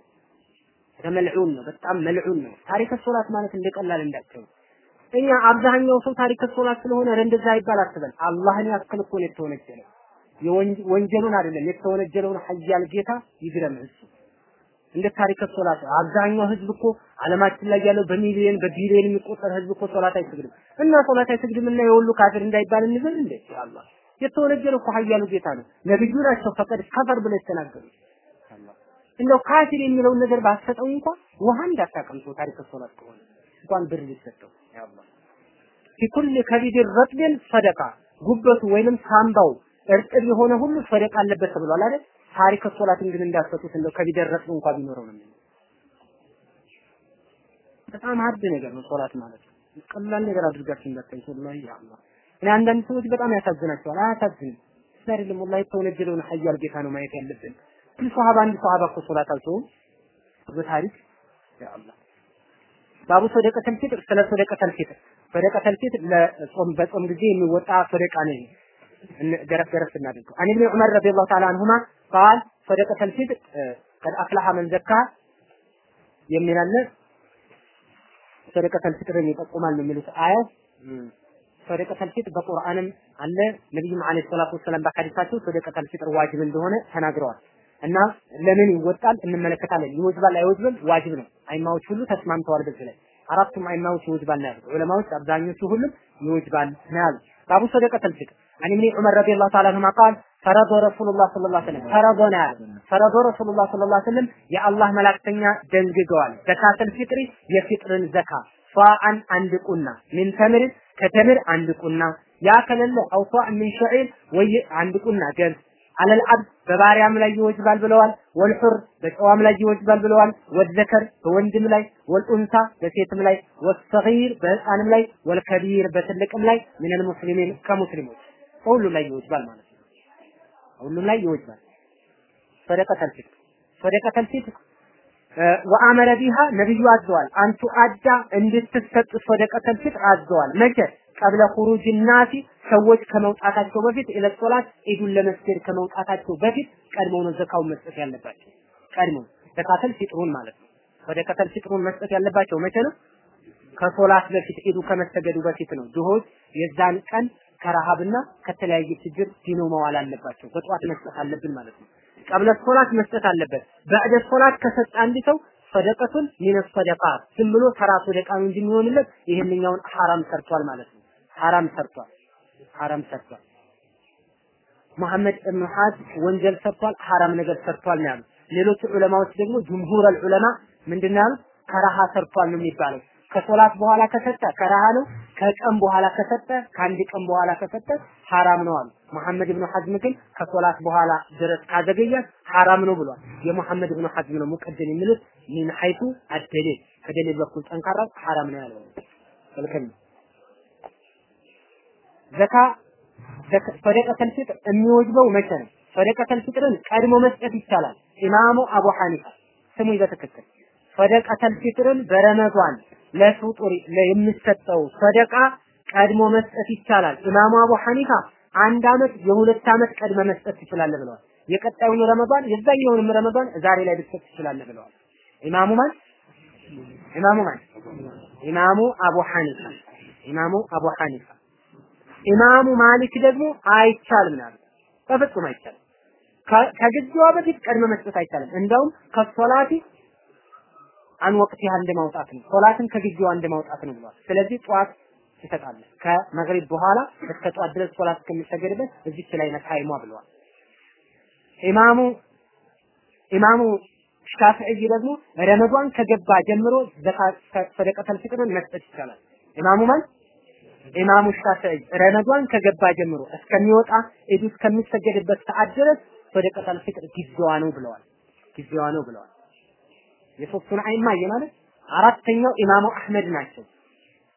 ተመልዑን ነው፣ በጣም መልዑን ነው። ታሪከ ሶላት ማለት እንደቀላል እንዳትዩ። እኛ አብዛኛው ሰው ታሪከ ሶላት ስለሆነ እንደዛ ይባል አትበል። አላህን ያክል እኮ ነው የተወነጀለው። ወንጀሉን አይደለም የተወነጀለውን ሀያል ጌታ ይግረምህ እሱ። እንደ ታሪከ ሶላት አብዛኛው ህዝብ እኮ አለማችን ላይ ያለው በሚሊዮን በቢሊዮን የሚቆጠር ህዝብ እኮ ሶላት አይሰግድም እና ሶላት አይሰግድም እና የሁሉ ካፊር እንዳይባል እንበል እንዴ አላህ የተወነጀለው እኮ ሀያሉ ጌታ ነው። ነብዩ ናቸው ፈቀድ ከፈር ብለው የተናገሩ እንደው ካፊር የሚለውን ነገር ባሰጠው እንኳን ውሃ እንዳታቀምሰው ታሪከ ሶላት ከሆነ እንኳን ብር ሊሰጠው ፊኩል ከቢድ ረጥብን ሰደቃ ጉበቱ ወይንም ሳምባው እርጥብ የሆነ ሁሉ ሰደቃ አለበት ተብሏል አይደል? ታሪከ ሶላትን ግን እንዳትሰጡት እንደው ከቢደር ረጥብ እንኳን ቢኖረው ነው በጣም ሀድ ነገር ነው ሶላት ማለት ቀላል ነገር አድርጋችሁ እንዳታዩት ወላሂ ያአላህ። እኔ አንዳንድ ሰዎች በጣም ያሳዝናቸዋል። አያሳዝንም አይደለም والله የተወነጀለውን ሀያል ጌታ ነው ማየት ያለብን። ግን ሶሃባ አንድ ሶሃባ እኮ ሶላት አልተውም በታሪክ ያአላህ باب صدقة الفطر ስለ ሰደቀተል ፊጥር ሰደቀተል ፊጥር ለጾም በጾም ጊዜ የሚወጣ ሰደቃ ነው። ገረፍ ገረፍ እናድርገው። عن ابن عمر رضي الله تعالى عنهما قال ሰደቀተል ፊጥር قد أفلح من زكى የሚል ሰደቀተል ፊጥርን ይጠቁማል ነው የሚሉት አያው صدقة الفطر በቁርአንም አለ። ነብዩም عليه الصلاة والسلام በሐዲሳቸው صدقة الفطر ዋጅብ እንደሆነ ተናግረዋል። እና ለምን ይወጣል እንመለከታለን። ይወጅባል አይወጅብም? ዋጅብ ነው። አይማዎች ሁሉ ተስማምተዋል በዚህ ላይ አራቱም አይማዎች ይወጅባል ነው ያሉት ዑለማዎች አብዛኞቹ ሁሉም ይወጅባል ነው ያሉት። باب صدقة الفطر عن ابن عمر رضي الله تعالى عنهما قال فرض رسول الله صلى الله عليه وسلم فرض ነው ያለ فرض رسول الله صلى الله عليه وسلم የአላህ መልእክተኛ ደንግገዋል። زكاة الفطر የፊጥርን ዘካ ሷአን አንድ ቁና ምን ተምር ከተምር አንድ ቁና ያ ከሌለ አውሷ ምን ሸዒር ወይ አንድ ቁና ገብስ አለል አብድ በባሪያም ላይ ይወጅባል ብለዋል። ወልሑር በጨዋም ላይ ይወጅባል ብለዋል። ወዘከር በወንድም ላይ ወልኡንሳ በሴትም ላይ ወሰጊር በህፃንም ላይ ወልከቢር በትልቅም ላይ ሚነል ሙስሊሚን ከሙስሊሞች ሁሉም ላይ ይወጅባል ማለት ነው። ሁሉም ላይ ይወጅባል። صدقة الفطر صدقة الفطر وأمر بها ነብዩ አዘዋል። أن تؤدى እንድትሰጥ صدقة الفطر አዘዋል። መቼ قبل خروج الناس ሰዎች ከመውጣታቸው በፊት إلى الصلاة ኢዱን ለመስገድ ከመውጣታቸው በፊት ቀድመው ነው ዘካውን መስጠት ያለባቸው። ቀድመው زكاة الفطر ኡን ማለት ነው። صدقة الفطر ኡን መስጠት ያለባቸው መቼ ነው? ከሶላት በፊት ኢዱ ከመሰገዱ በፊት ነው። ድሆች የዛን ቀን ከረሃብና ከተለያየ ችግር ድነው መዋል አለባቸው። በጠዋት መስጠት አለብን ማለት ነው። قبل الصلاة መስጠት አለበት። بعد الصلاة ከሰጠ አንድ ሰው ሰደቀቱን من الصدقات ዝም ብሎ ተራ ሰደቃ ነው እንጂ የሚሆንለት ይሄንኛውን ሐራም ሰርቷል ማለት ነው። ሐራም ሰርቷል። ሐራም ሰርቷል። መሐመድ እብኑ ሐዝም ወንጀል ሰርቷል፣ ሐራም ነገር ሰርቷል ነው ያሉት። ሌሎች ዑለማዎች ደግሞ ጁምሁር ዑለማ ምንድን ነው ያሉት? ከረሃ ሰርቷል ነው የሚባለው። ከሶላት በኋላ ከሰጠ ከረሃ ነው። ከቀን በኋላ ከሰጠ ከአንድ ቀን በኋላ ከሰጠ ሐራም ነው አሉ። መሐመድ ኢብኑ ሐዝም ግን ከሶላት በኋላ ድረስ ካዘገያት ሐራም ነው ብሏል። የመሐመድ ኢብኑ ሐዝም ነው ሙቀደም የሚሉት ሚን ሐይቱ አደሊል ከደሊል በኩል ጠንካራ ሐራም ነው ያለው። መልከም ዘካ ሰደቀተል ፊጥር የሚወጅበው መቼ ነው? ሰደቀተል ፊጥርን ቀድሞ መስጠት ይቻላል። ኢማሙ አቡ ሐኒፋ ስሙኝ በትክክል ሰደቀተል ፊጥርን በረመዷን ለፍጡር የሚሰጠው ሰደቃ ቀድሞ መስጠት ይቻላል። ኢማሙ አቡ ሐኒፋ አንድ አመት የሁለት አመት ቀድመ መስጠት ትችላለህ ብለዋል። የቀጣዩን ረመዷን የዛኛውንም ረመዷን ዛሬ ላይ ልትሰጥ ትችላለህ ብለዋል። ኢማሙ ማን? ኢማሙ ማን? ኢማሙ አቡ ሐኒፋ ኢማሙ አቡ ሐኒፋ ኢማሙ ማሊክ ደግሞ አይቻልም ያሉት። በፍጹም አይቻልም። ከጊዜዋ በፊት ቀድመ መስጠት አይቻልም። እንደውም ከሶላቲ አን ወቅቲሃ እንደ ማውጣት ነው። ሶላትን ከጊዜዋ እንደ ማውጣት ነው ብሏል። ስለዚህ ጠዋት ትሰጣለህ። ከመግሪብ በኋላ እስከ ጠዋት ድረስ ሶላት እስከሚሰገድበት እዚች ላይ ነው ብለዋል። ኢማሙ ኢማሙ ሻፊዒ ደግሞ ረመዷን ከገባ ጀምሮ ዘካት ሰደቀተል ፍጥርን መስጠት ይቻላል። ኢማሙ ማን? ኢማሙ ሻፊዒ ረመዷን ከገባ ጀምሮ እስከሚወጣ ኢዱ እስከሚሰገድበት ሰዓት ድረስ ሰደቀተል ፍጥር ጊዜዋ ነው ብለዋል። ጊዜዋ ነው ብለዋል። የሶስቱን አይማ ማለት አራተኛው ኢማሙ አህመድ ናቸው።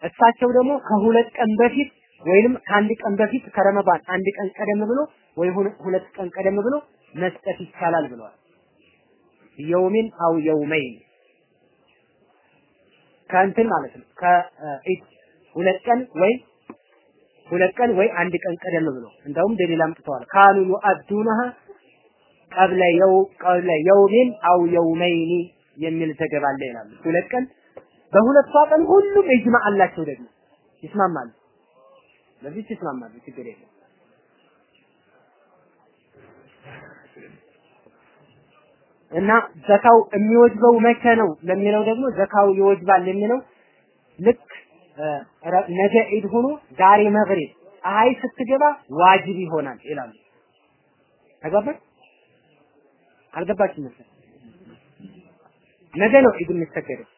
እሳቸው ደግሞ ከሁለት ቀን በፊት ወይንም ከአንድ ቀን በፊት ከረመዳን አንድ ቀን ቀደም ብሎ ወይ ሁለት ቀን ቀደም ብሎ መስጠት ይቻላል ብለዋል። የውሚን አው የውመይን ከእንትን ማለት ነው ከኢድ ሁለት ቀን ወይ ሁለት ቀን ወይ አንድ ቀን ቀደም ብሎ እንደውም ደሊል አምጥተዋል። ካኑ ዩአዱነሃ ቀብለ የው ቀብለ የውሚን አው የውመይኒ የሚል ዘገባ አለ ይላሉ። ሁለት ቀን በሁለቷ ቀን ሁሉም ኢጅማ አላቸው ደግሞ ይስማማሉ። በዚህ ይስማማሉ፣ ችግር የለም። እና ዘካው የሚወጅበው መቼ ነው ለሚለው ደግሞ ዘካው ይወጅባል የሚለው ልክ ነገ ዒድ ሆኖ ዛሬ መግሪብ ፀሐይ ስትገባ ዋጅብ ይሆናል ይላሉ። ተገባኝ አልገባችም መሰለኝ። ነገ ነው ዒድ የሚሰገደው።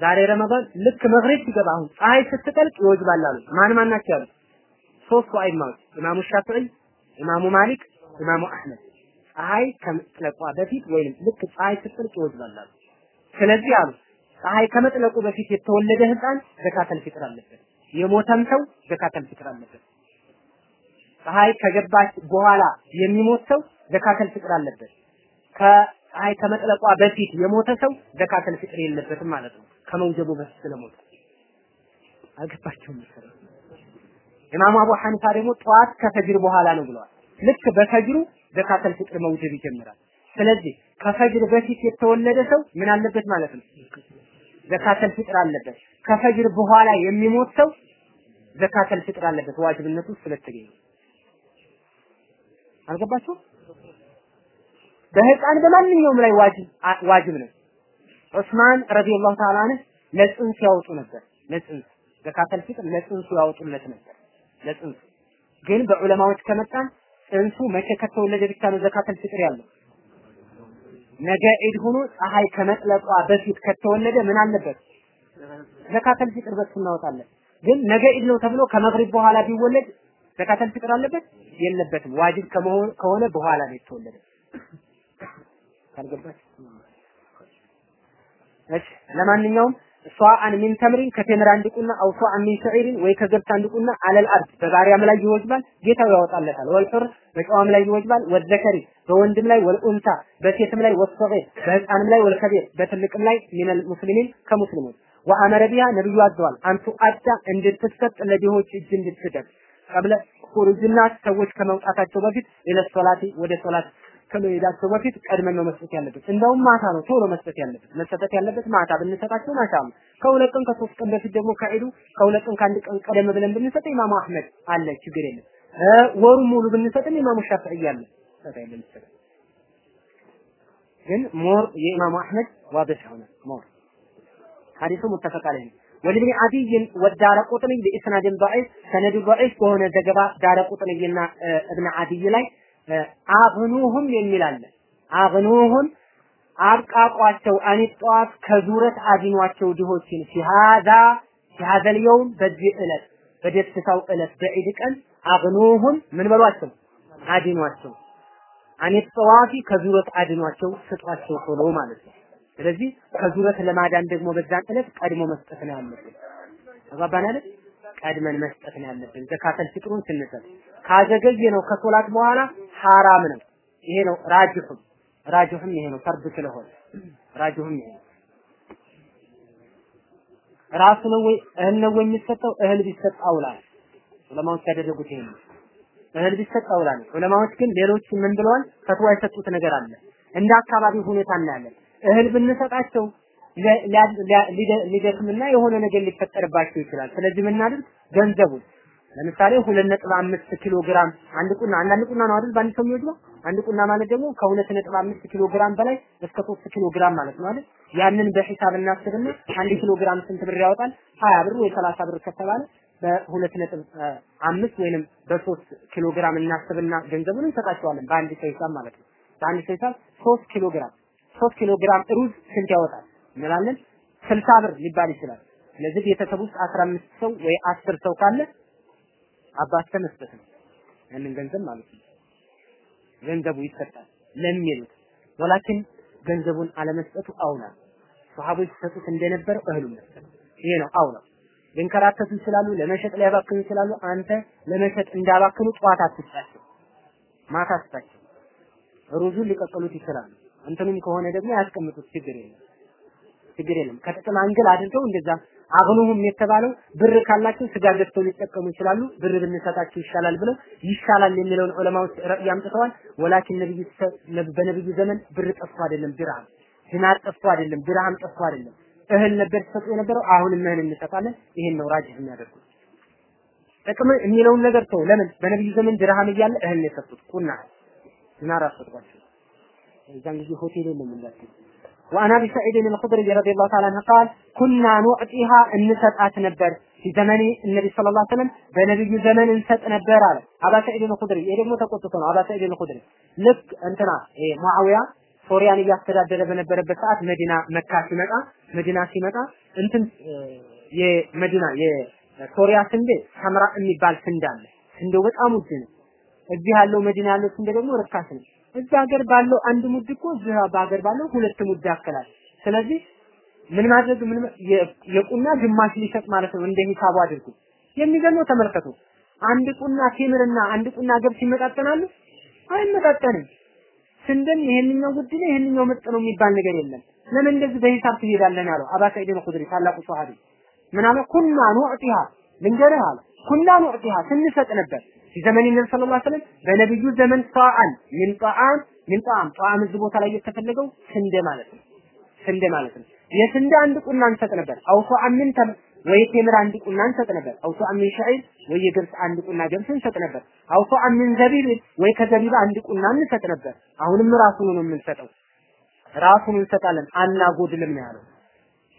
ዛሬ ረመዳን ልክ መግሪብ ሲገባ አሁን ፀሐይ ስትጠልቅ ይወጅባል አሉ። ማን ማን ናቸው ያሉት? ሶስቱ አይማዎች ኢማሙ ሻፊዒ፣ ኢማሙ ማሊክ፣ ኢማሙ አህመድ ፀሐይ ከመጥለቋ በፊት ወይም ልክ ፀሐይ ስትጠልቅ ይወጅባል አሉ። ስለዚህ አሉ ፀሐይ ከመጥለቁ በፊት የተወለደ ህፃን ዘካተል ፊጥር አለበት። የሞተም ሰው ዘካተል ፊጥር አለበት። ፀሐይ ከገባች በኋላ የሚሞት ሰው ዘካተል ፊጥር አለበት። ከፀሐይ ከመጥለቋ በፊት የሞተ ሰው ዘካተል ፊጥር የለበትም ማለት ነው። ከመውጀቡ በፊት ስለሞተ አልገባችሁም መሰለኝ። ኢማሙ አቡ ሐኒፋ ደግሞ ጠዋት ከፈጅር በኋላ ነው ብለዋል። ልክ በፈጅሩ ዘካተል ፊጥር መውጀብ ይጀምራል። ስለዚህ ከፈጅር በፊት የተወለደ ሰው ምን አለበት ማለት ነው? ዘካተል ፊጥር አለበት። ከፈጅር በኋላ የሚሞት ሰው ዘካተል ፊጥር አለበት ዋጅብነቱ ስለተገኘ አልገባችሁ? በህፃን በማንኛውም ላይ ዋጅብ ዋጅብ ነው። ዑስማን ረዲየላሁ ተዓላ ዐንሁ ለጽንስ ያወጡ ነበር። ለጽንስ ዘካተል ፊጥር ለጽንሱ ያወጡለት ነበር። ለጽንሱ ግን በዑለማዎች ከመጣን ጽንሱ መቼ ከተወለደ ብቻ ነው ዘካተል ፊጥር ያለው። ነገ ዒድ ሆኖ ፀሐይ ከመጥለቋ በፊት ከተወለደ ምን አለበት? ዘካተል ፊጥር በሱ እናወጣለን። ግን ነገ ዒድ ነው ተብሎ ከመግሪብ በኋላ ቢወለድ ዘካተል ፊጥር አለበት? የለበትም። ዋጅብ ከሆነ በኋላ ነው የተወለደ። ካልገባች እሺ፣ ለማንኛውም صاعا من تمر ከቴምር አንድ ቁና أو صاعا من شعير ወይ ከገብስ አንድ ቁና على العبد በባሪያም ላይ ይወጅባል፣ ጌታው ያወጣለታል። والحر በጨዋም ላይ ይወጅባል፣ والذكر በወንድም ላይ والأنثى በሴትም ላይ والصغير በህፃንም ላይ والكبير በትልቅም ላይ من المسلمين ከሙስሊሞች وأمر بها ነብዩ አዘዋል أن تؤدى እንድትሰጥ ለድሆች እጅ እንድትደርስ قبل خروج الناس ሰዎች ከመውጣታቸው በፊት إلى الصلاة ወደ ሶላት ከመሄዳቸው በፊት ቀድመን ነው መስጠት ያለበት። እንደውም ማታ ነው ቶሎ መስጠት ያለበት። መሰጠት ያለበት ማታ ብንሰጣቸው ማታ ነው። ከሁለት ቀን ከሶስት ቀን በፊት ደግሞ ከዒዱ ከሁለት ቀን ከአንድ ቀን ቀደም ብለን ብንሰጥ ኢማሙ አህመድ አለ፣ ችግር የለም። ወሩን ሙሉ ብንሰጥም ኢማሙ ሻፍዒ ያለ ግን ሞር የኢማሙ አህመድ ዋድሕ ሆነ ሞር ሐዲሱ ሙተፈቅ አለይህ ወልብኒ አዲይን ወዳረ ቁጥንይ በኢስናድን ضعيف ሰነዱ ضعيف በሆነ ዘገባ ዳረ ቁጥንይና እብነ አዲይ ላይ አግኑሁም የሚል አለ። አግኑሁም አብቃቋቸው አኒጧት ከዙረት አድኗቸው ድሆችን ሲሃዛ ሲሃዘል የውም በዚህ ዕለት በደስታው ዕለት በዒድ ቀን አግኑሁም ምን በሏቸው አድኗቸው አኒጧፊ ከዙረት አድኗቸው ስጧቸው ቶሎ ማለት ነው። ስለዚህ ከዙረት ለማዳን ደግሞ በዛን ዕለት ቀድሞ መስጠት ነው ያለብን። ተግባባን? ቀድመን መስጠት ነው ያለብን። ዘካተል ፊጥሩን ስንሰጥ ካዘገየ ነው ከሶላት በኋላ ሐራም ነው። ይሄ ነው ራጅሁም ራጅሁም ይሄ ነው ፈርድ ስለሆነ ራጅሁም ይሄ ነው። ራሱ ነው ወይ እህል ነው ወይ የሚሰጠው? እህል ቢሰጥ አውላል። ዑለማዎች ያደረጉት ይሄ ነው። እህል ቢሰጥ አውላል። ዑለማዎች ግን ሌሎች ምን ብለዋል? ፈትዋ የሰጡት ነገር አለ። እንደ አካባቢው ሁኔታ እናያለን። እህል ብንሰጣቸው ሊደክምና የሆነ ነገር ሊፈጠርባቸው ይችላል። ስለዚህ ምናድርግ ገንዘቡን ለምሳሌ ሁለት ነጥብ አምስት ኪሎ ግራም አንድ ቁና አንዳንድ ቁና ነው አይደል? በአንድ ሰው የሚወጅበው አንድ ቁና ማለት ደግሞ ከሁለት ነጥብ አምስት ኪሎ ግራም በላይ እስከ ሶስት ኪሎ ግራም ማለት ነው አይደል? ያንን በሂሳብ እናስብና አንድ ኪሎ ግራም ስንት ብር ያወጣል? ሀያ ብር ወይ ሰላሳ ብር ከተባለ በሁለት ነጥብ አምስት ወይንም በሶስት ኪሎ ግራም እናስብና ገንዘቡን እንሰጣቸዋለን በአንድ ሰው ሂሳብ ማለት ነው። በአንድ ሰው ሂሳብ ሶስት ኪሎ ግራም ሶስት ኪሎ ግራም ሩዝ ስንት ያወጣል እንላለን? ስልሳ ብር ሊባል ይችላል። ስለዚህ ቤተሰብ ውስጥ አስራ አምስት ሰው ወይ አስር ሰው ካለ አባተ መስጠት ነው። ያንን ገንዘብ ማለት ነው። ገንዘቡ ይሰጣል ለሚሉት ወላኪን ገንዘቡን አለመስጠቱ አውላ። ሷሃቦች ሲሰጡት እንደነበረው እህሉን መስጠት ይሄ ነው አውላ። ሊንከራተቱ ይችላሉ ለመሸጥ ሊያባክኑ ይችላሉ። አንተ ለመሸጥ እንዳባክኑ ጠዋት አትስጣቸው ማታ ስጣቸው ሩዙን ሊቀቅሉት ይችላሉ። እንትኑም ከሆነ ደግሞ ያስቀምጡት ችግር የለም ችግር የለም። ከጥቅም አንግል አድርገው እንደዛ أغنوهم የተባለው ብር ካላቸው ስጋ ገዝተው ሊጠቀሙ ይችላሉ። ብር ብንሰጣቸው ይሻላል ብለው ይሻላል የሚለውን ዑለማዎች ረእይ አምጥተዋል። ولكن ነብዩ በነብዩ ዘመን ብር ጠፍቶ አይደለም ድርሃም ዲናር ጠፍቶ አይደለም ድርሃም ጠፍቶ አይደለም። እህል ነበር ሲሰጡ የነበረው አሁንም እህል እንሰጣለን። ይሄን ነው راجح የሚያደርጉት። ጥቅም የሚለውን ነገር ተው። ለምን? በነብዩ ዘመን ድርሃም እያለ እህል ነው የሰጡት። ቁና ዲናር አሰጧቸው እዛን ጊዜ ሆቴል የለም እንዳትል وعن ابي سعيد الخدري رضي الله تعالى عنه قال كنا نعطيها እንሰጣት ነበር في زمن النبي صلى الله عليه وسلم በነብዩ ዘመን እንሰጥ ነበር አለ አባ ሰዒድ الخدري ይሄ ደግሞ ተቆጥቶ ነው አባ ሰዒድ الخدري ልክ እንትና ይሄ ሙአዊያ ሶሪያን እያስተዳደረ በነበረበት ሰዓት መዲና መካ ሲመጣ መዲና ሲመጣ እንትን የመዲና የሶሪያ ስንዴ ሰምራ የሚባል ስንዴ አለ ስንዴው በጣም ውድ ነው እዚህ ያለው መዲና ያለው ስንዴ ደግሞ ርካሽ ነው እዛ ሀገር ባለው አንድ ሙድ እኮ እዚህ በሀገር ባለው ሁለት ሙድ ያክላል። ስለዚህ ምን ማድረግ ምን የቁና ግማሽ ሊሰጥ ማለት ነው። እንደ ሂሳቡ አድርጉ። የሚገርመው ተመልከቱ። አንድ ቁና ቴምርና አንድ ቁና ገብስ ይመጣጠናሉ? አይመጣጠንም። ስንዴም ይሄንኛው ውድ ነው ይሄንኛው ምርጥ ነው የሚባል ነገር የለም። ለምን እንደዚህ በሂሳብ ትሄዳለን ያለው አባ ሰዒድ አልኹድሪ ታላቁ ሷሃቢ ምን አለ? ኩና ኑዕጢሃ ልንገርህ አለ ኩና ኑዕጢሃ ስንሰጥ ነበር ዘመን ነብዩ ሰለላሁ ዐለይሂ ወሰለም በነብዩ ዘመን ጣዓን ሚን ጣዓም ሚን ጣዓም ጣዓም እዚህ ቦታ ላይ የተፈለገው ስንዴ ማለት ነው። ስንዴ ማለት የስንዴ አንድ ቁና እንሰጥ ነበር። አው ጣዓም ወይ ቴምር አንድ ቁና እንሰጥ ነበር። አው ጣዓም ሸዒር ወይ የገብስ አንድ ቁና ገብስ እንሰጥ ነበር። አው ጣዓም ዘቢብ ወይ ከዘቢብ አንድ ቁና እንሰጥ ነበር። አሁንም ራሱን ነው የምንሰጠው። ራሱን እንሰጣለን አናጎድልም ነው ያለው።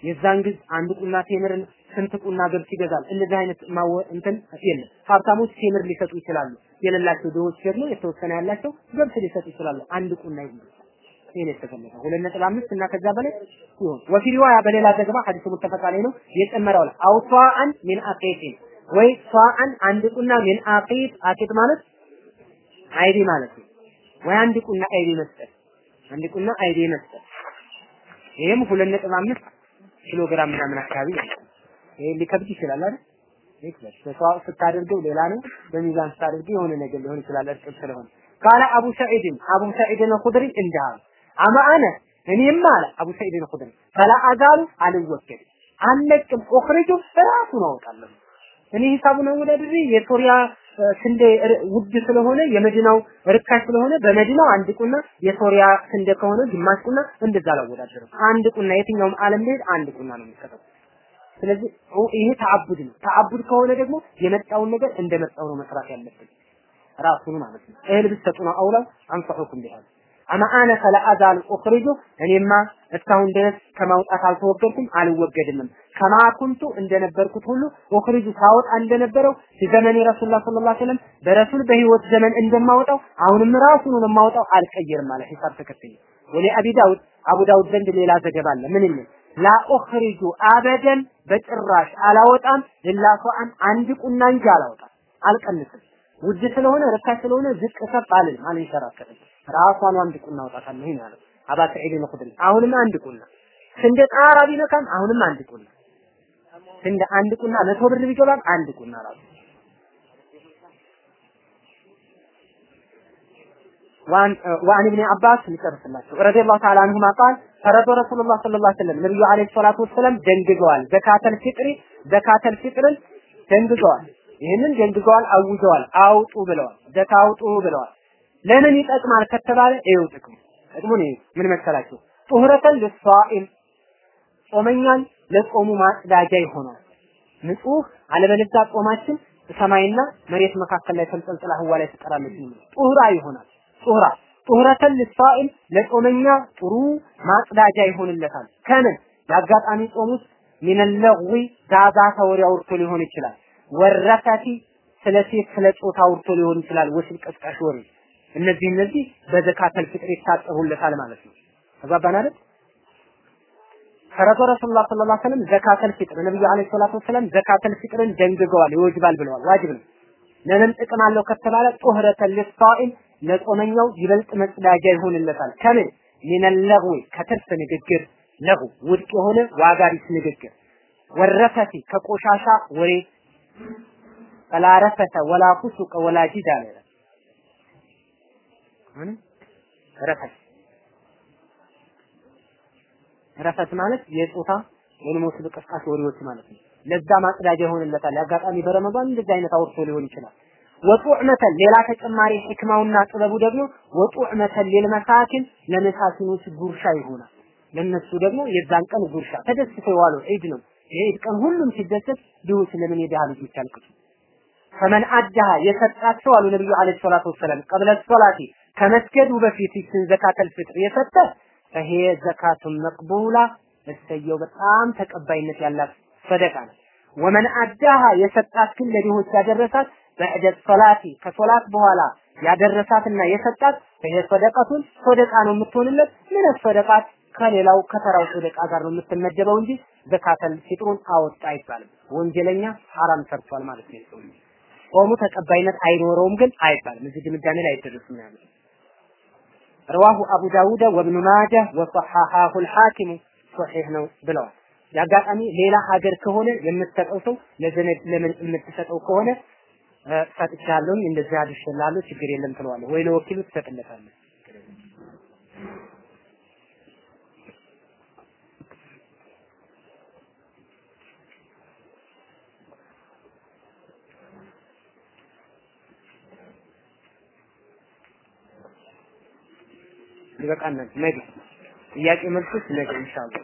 የዛን ጊዜ አንድ ቁና ቴምርን ስንት ቁና ገብስ ይገዛል? እንደዚህ አይነት ማወ እንትን የለም። ሀብታሞች ቴምር ሊሰጡ ይችላሉ። የሌላቸው ድሆች ደግሞ የተወሰነ ያላቸው ገብስ ሊሰጡ ይችላሉ። አንድ ቁና ይገዛል። ይሄን የተፈለገ ሁለት ነጥብ አምስት እና ከዛ በላይ ይሁን። ወፊ በሌላ ዘገባ ሐዲሱ ሙተፈቅ ዐለይሂ ነው የጨመረው ላይ አው ሷአን ሚን አቂቂን ወይ ሷአን አንድ ቁና ሚን አቂቅ አቂቅ ማለት አይብ ማለት ነው። ወይ አንድ ቁና አይብ መስጠት አንድ ቁና አይብ መስጠት ይሄም ሁለት ነጥብ አምስት ኪሎ ግራም ምናምን አካባቢ ነው። ይሄ ሊከብድ ይችላል አይደል? ይክበድ በሷዕ ስታደርገው ሌላ ነው፣ በሚዛን ስታደርገው የሆነ ነገር ሊሆን ይችላል እርጥብ ስለሆነ። قال أبو سعيد አቡ ሰዒድን ኹድሪ እንዲህ أما أنا እኔም አለ አቡ ሰዒድን ኹድሪ فلا أزال አልወከል አልለቅም أخرجه ራሱን አወጣለሁ እኔ ሂሳቡን አወዳድሬ የሶሪያ ስንዴ ውድ ስለሆነ የመዲናው ርካሽ ስለሆነ በመዲናው አንድ ቁና የሶሪያ ስንዴ ከሆነ ግማሽ ቁና እንደዛ አላወዳደርም። አንድ ቁና የትኛውም ዓለም ላይ አንድ ቁና ነው የሚሰጠው። ስለዚህ ይሄ ተዓቡድ ነው። ተዓቡድ ከሆነ ደግሞ የመጣውን ነገር እንደመጣው ነው መስራት ያለብን። ራሱን ማለት ነው። እህል ብትሰጡ ነው አውላው አንፈዑኩም ቢሃል አማ አነ ፈላ አዛል ኡኽሪጁ እኔማ እስካሁን ድረስ ከማውጣት አልተወገድኩም አልወገድምም። ከማ እንደነበርኩት ሁሉ ኡኽሪጁ ሳወጣ እንደነበረው ዘመኔ ረሱላህ ሰለላሁ ዐለይሂ ወሰለም በረሱል በህይወት ዘመን እንደማወጣው አሁንም ራሱን ነው የማወጣው። አልቀየርም ማለት ሂሳብ ተከትዬ ወሊ አቢ ዳውድ አቡ ዳውድ ዘንድ ሌላ ዘገባ አለ። ምን የሚል ላ ኡኽሪጁ አበደን በጭራሽ አላወጣም ኢላ ሷአን አንድ ቁና እንጂ አላወጣም አልቀንስም ውድ ስለሆነ ርካሽ ስለሆነ ዝቅ ከፍ አልልም አልንሸራከትም ራሷን አንድ ቁና አውጣታለሁ ይሄን ያለው አባ ሰዒድ al-ኹድሪ አሁንም አንድ ቁና ስንዴ ጣራ ቢነካም አሁንም አንድ ቁና ስንዴ አንድ ቁና መቶ ብር ቢገባም አንድ ቁና ራሱ وعن وعن ابن عباس ሊጨርስላቸው رضي الله تعالى عنهما قال ፈረዶ ረሱሉላህ ሰለላሁ ዐለይሂ ወሰለም ነብዩ ዐለይሂ ሰላቱ ወሰለም ደንግገዋል። ዘካተል ፊጥሪ ዘካተል ፊጥርን ደንግገዋል። ይህንን ደንግገዋል፣ አውጀዋል። አውጡ ብለዋል። ዘካ አውጡ ብለዋል። ለምን ይጠቅማል ከተባለ ይኸው ጥቅሙ ጥቅሙ ምን መሰላችሁ? ጡህረተን ልሷኢም ጾመኛን ለጾሙ ማጽዳጃ ይሆናል። ንጹህ አለበለዚያ ጾማችን ሰማይና መሬት መካከል ላይ ተንጠልጥላ ህዋ ላይ ትቀራለች። ጡህራ ይሆናል። ጡህራ ጡህረተን ልሳኢም ለጾመኛ ጥሩ ማጽዳጃ ይሆንለታል። ከምን የአጋጣሚ ጾም ውስጥ ሚነለዊ ዛዛታ ወሬ አውርቶ ሊሆን ይችላል። ወረፈቲ ስለ ሴት ስለ ጾታ አውርቶ ሊሆን ይችላል። ወሲብ ቀስቃሽ ወሬ እነዚህ እነዚህ በዘካተል ፍጥር ይታጠቡለታል ማለት ነው። ተግባባን አይደል? ፈረደ ረሱላህ ሰለላሁ ዐለይሂ ወሰለም ዘካተል ፊጥር ነብዩ አለይሂ ሰላቱ ወሰለም ዘካተል ፊጥርን ደንግገዋል፣ ይወጅባል ብለዋል። ዋጅብ ነው። ለምን ጥቅም አለው ከተባለ ጡህረተን ሊሳኢም ለጾመኛው ይበልጥ መጽዳጃ ይሆንለታል። ከምን? ሚነለغዊ ከትርፍ ንግግር። ለጉ ውድቅ የሆነ ዋጋ ንግግር። ወረፈቲ ከቆሻሻ ወሬ። ፈላ ወላ ፉሱቀ ወላ ጂዳለ ረፈት። ረፈት ማለት የጾታ ወይም ወስብ ቀስቃሽ ወሬዎች ማለት ነው። ለዛ ማጽዳጃ ይሆንለታል። አጋጣሚ በረመዳን እንደዚህ አይነት አውርቶ ሊሆን ይችላል። ወጡዕመተን ሌላ ተጨማሪ ሕክማውና ጥበቡ ደግሞ ወጡዕመተን ሊልመሳኪን ለመሳኪኖች ጉርሻ ይሆናል። ለነሱ ደግሞ የዛን ቀን ጉርሻ ተደስተው የዋሉ ዒድ ነው። የዒድ ቀን ሁሉም ሲደሰት ድሆች ለምን የድሃ ልጆች ያልቅሱ? ፈመን አዳሃ የሰጣቸው አሉ ነብዩ አለይሂ ሰላቱ ወሰላም ቀብለ ሶላቲ ከመስገዱ በፊት ይችን ዘካተል ፍጥር የሰጠ ፈሄ ዘካቱን መቅቡላ እሰየው በጣም ተቀባይነት ያላት ሰደቃ ነው። ወመን አዳሃ የሰጣት ግን ለድሆች ያደረሳት በዕደ ሶላቲ ከሶላት በኋላ ያደረሳትና የሰጣት ፈሄ ሰደቀቱን ሰደቃ ነው የምትሆንለት ምን ሰደቃት ከሌላው ከተራው ሰደቃ ጋር ነው የምትመደበው እንጂ ዘካተል ፊጥሩን አወጣ አይባልም። ወንጀለኛ ሐራም ሰርቷል ማለት ነው። ጾሙ ተቀባይነት አይኖረውም ግን አይባልም። እዚህ ድምዳሜ ላይ አይደረስም ያለው ረዋሁ አቡ ዳውድ ወብኑ ማጃ ወሰሐሐሁ አልሐኪም ሶሒህ ነው ብለዋል። የአጋጣሚ ሌላ ሀገር ከሆነ የምትሰጠው ሰው ለዘመድ ለምን የምትሰጠው ከሆነ ሰጥቻለሁኝ እንደዚህ አድርሼልሃለሁ ችግር የለም ትለዋለህ ወይ ለወኪሉ ትሰጥለታለህ። ይበቃናል። ነገ ጥያቄ መልሶች ነገ ኢንሻአላህ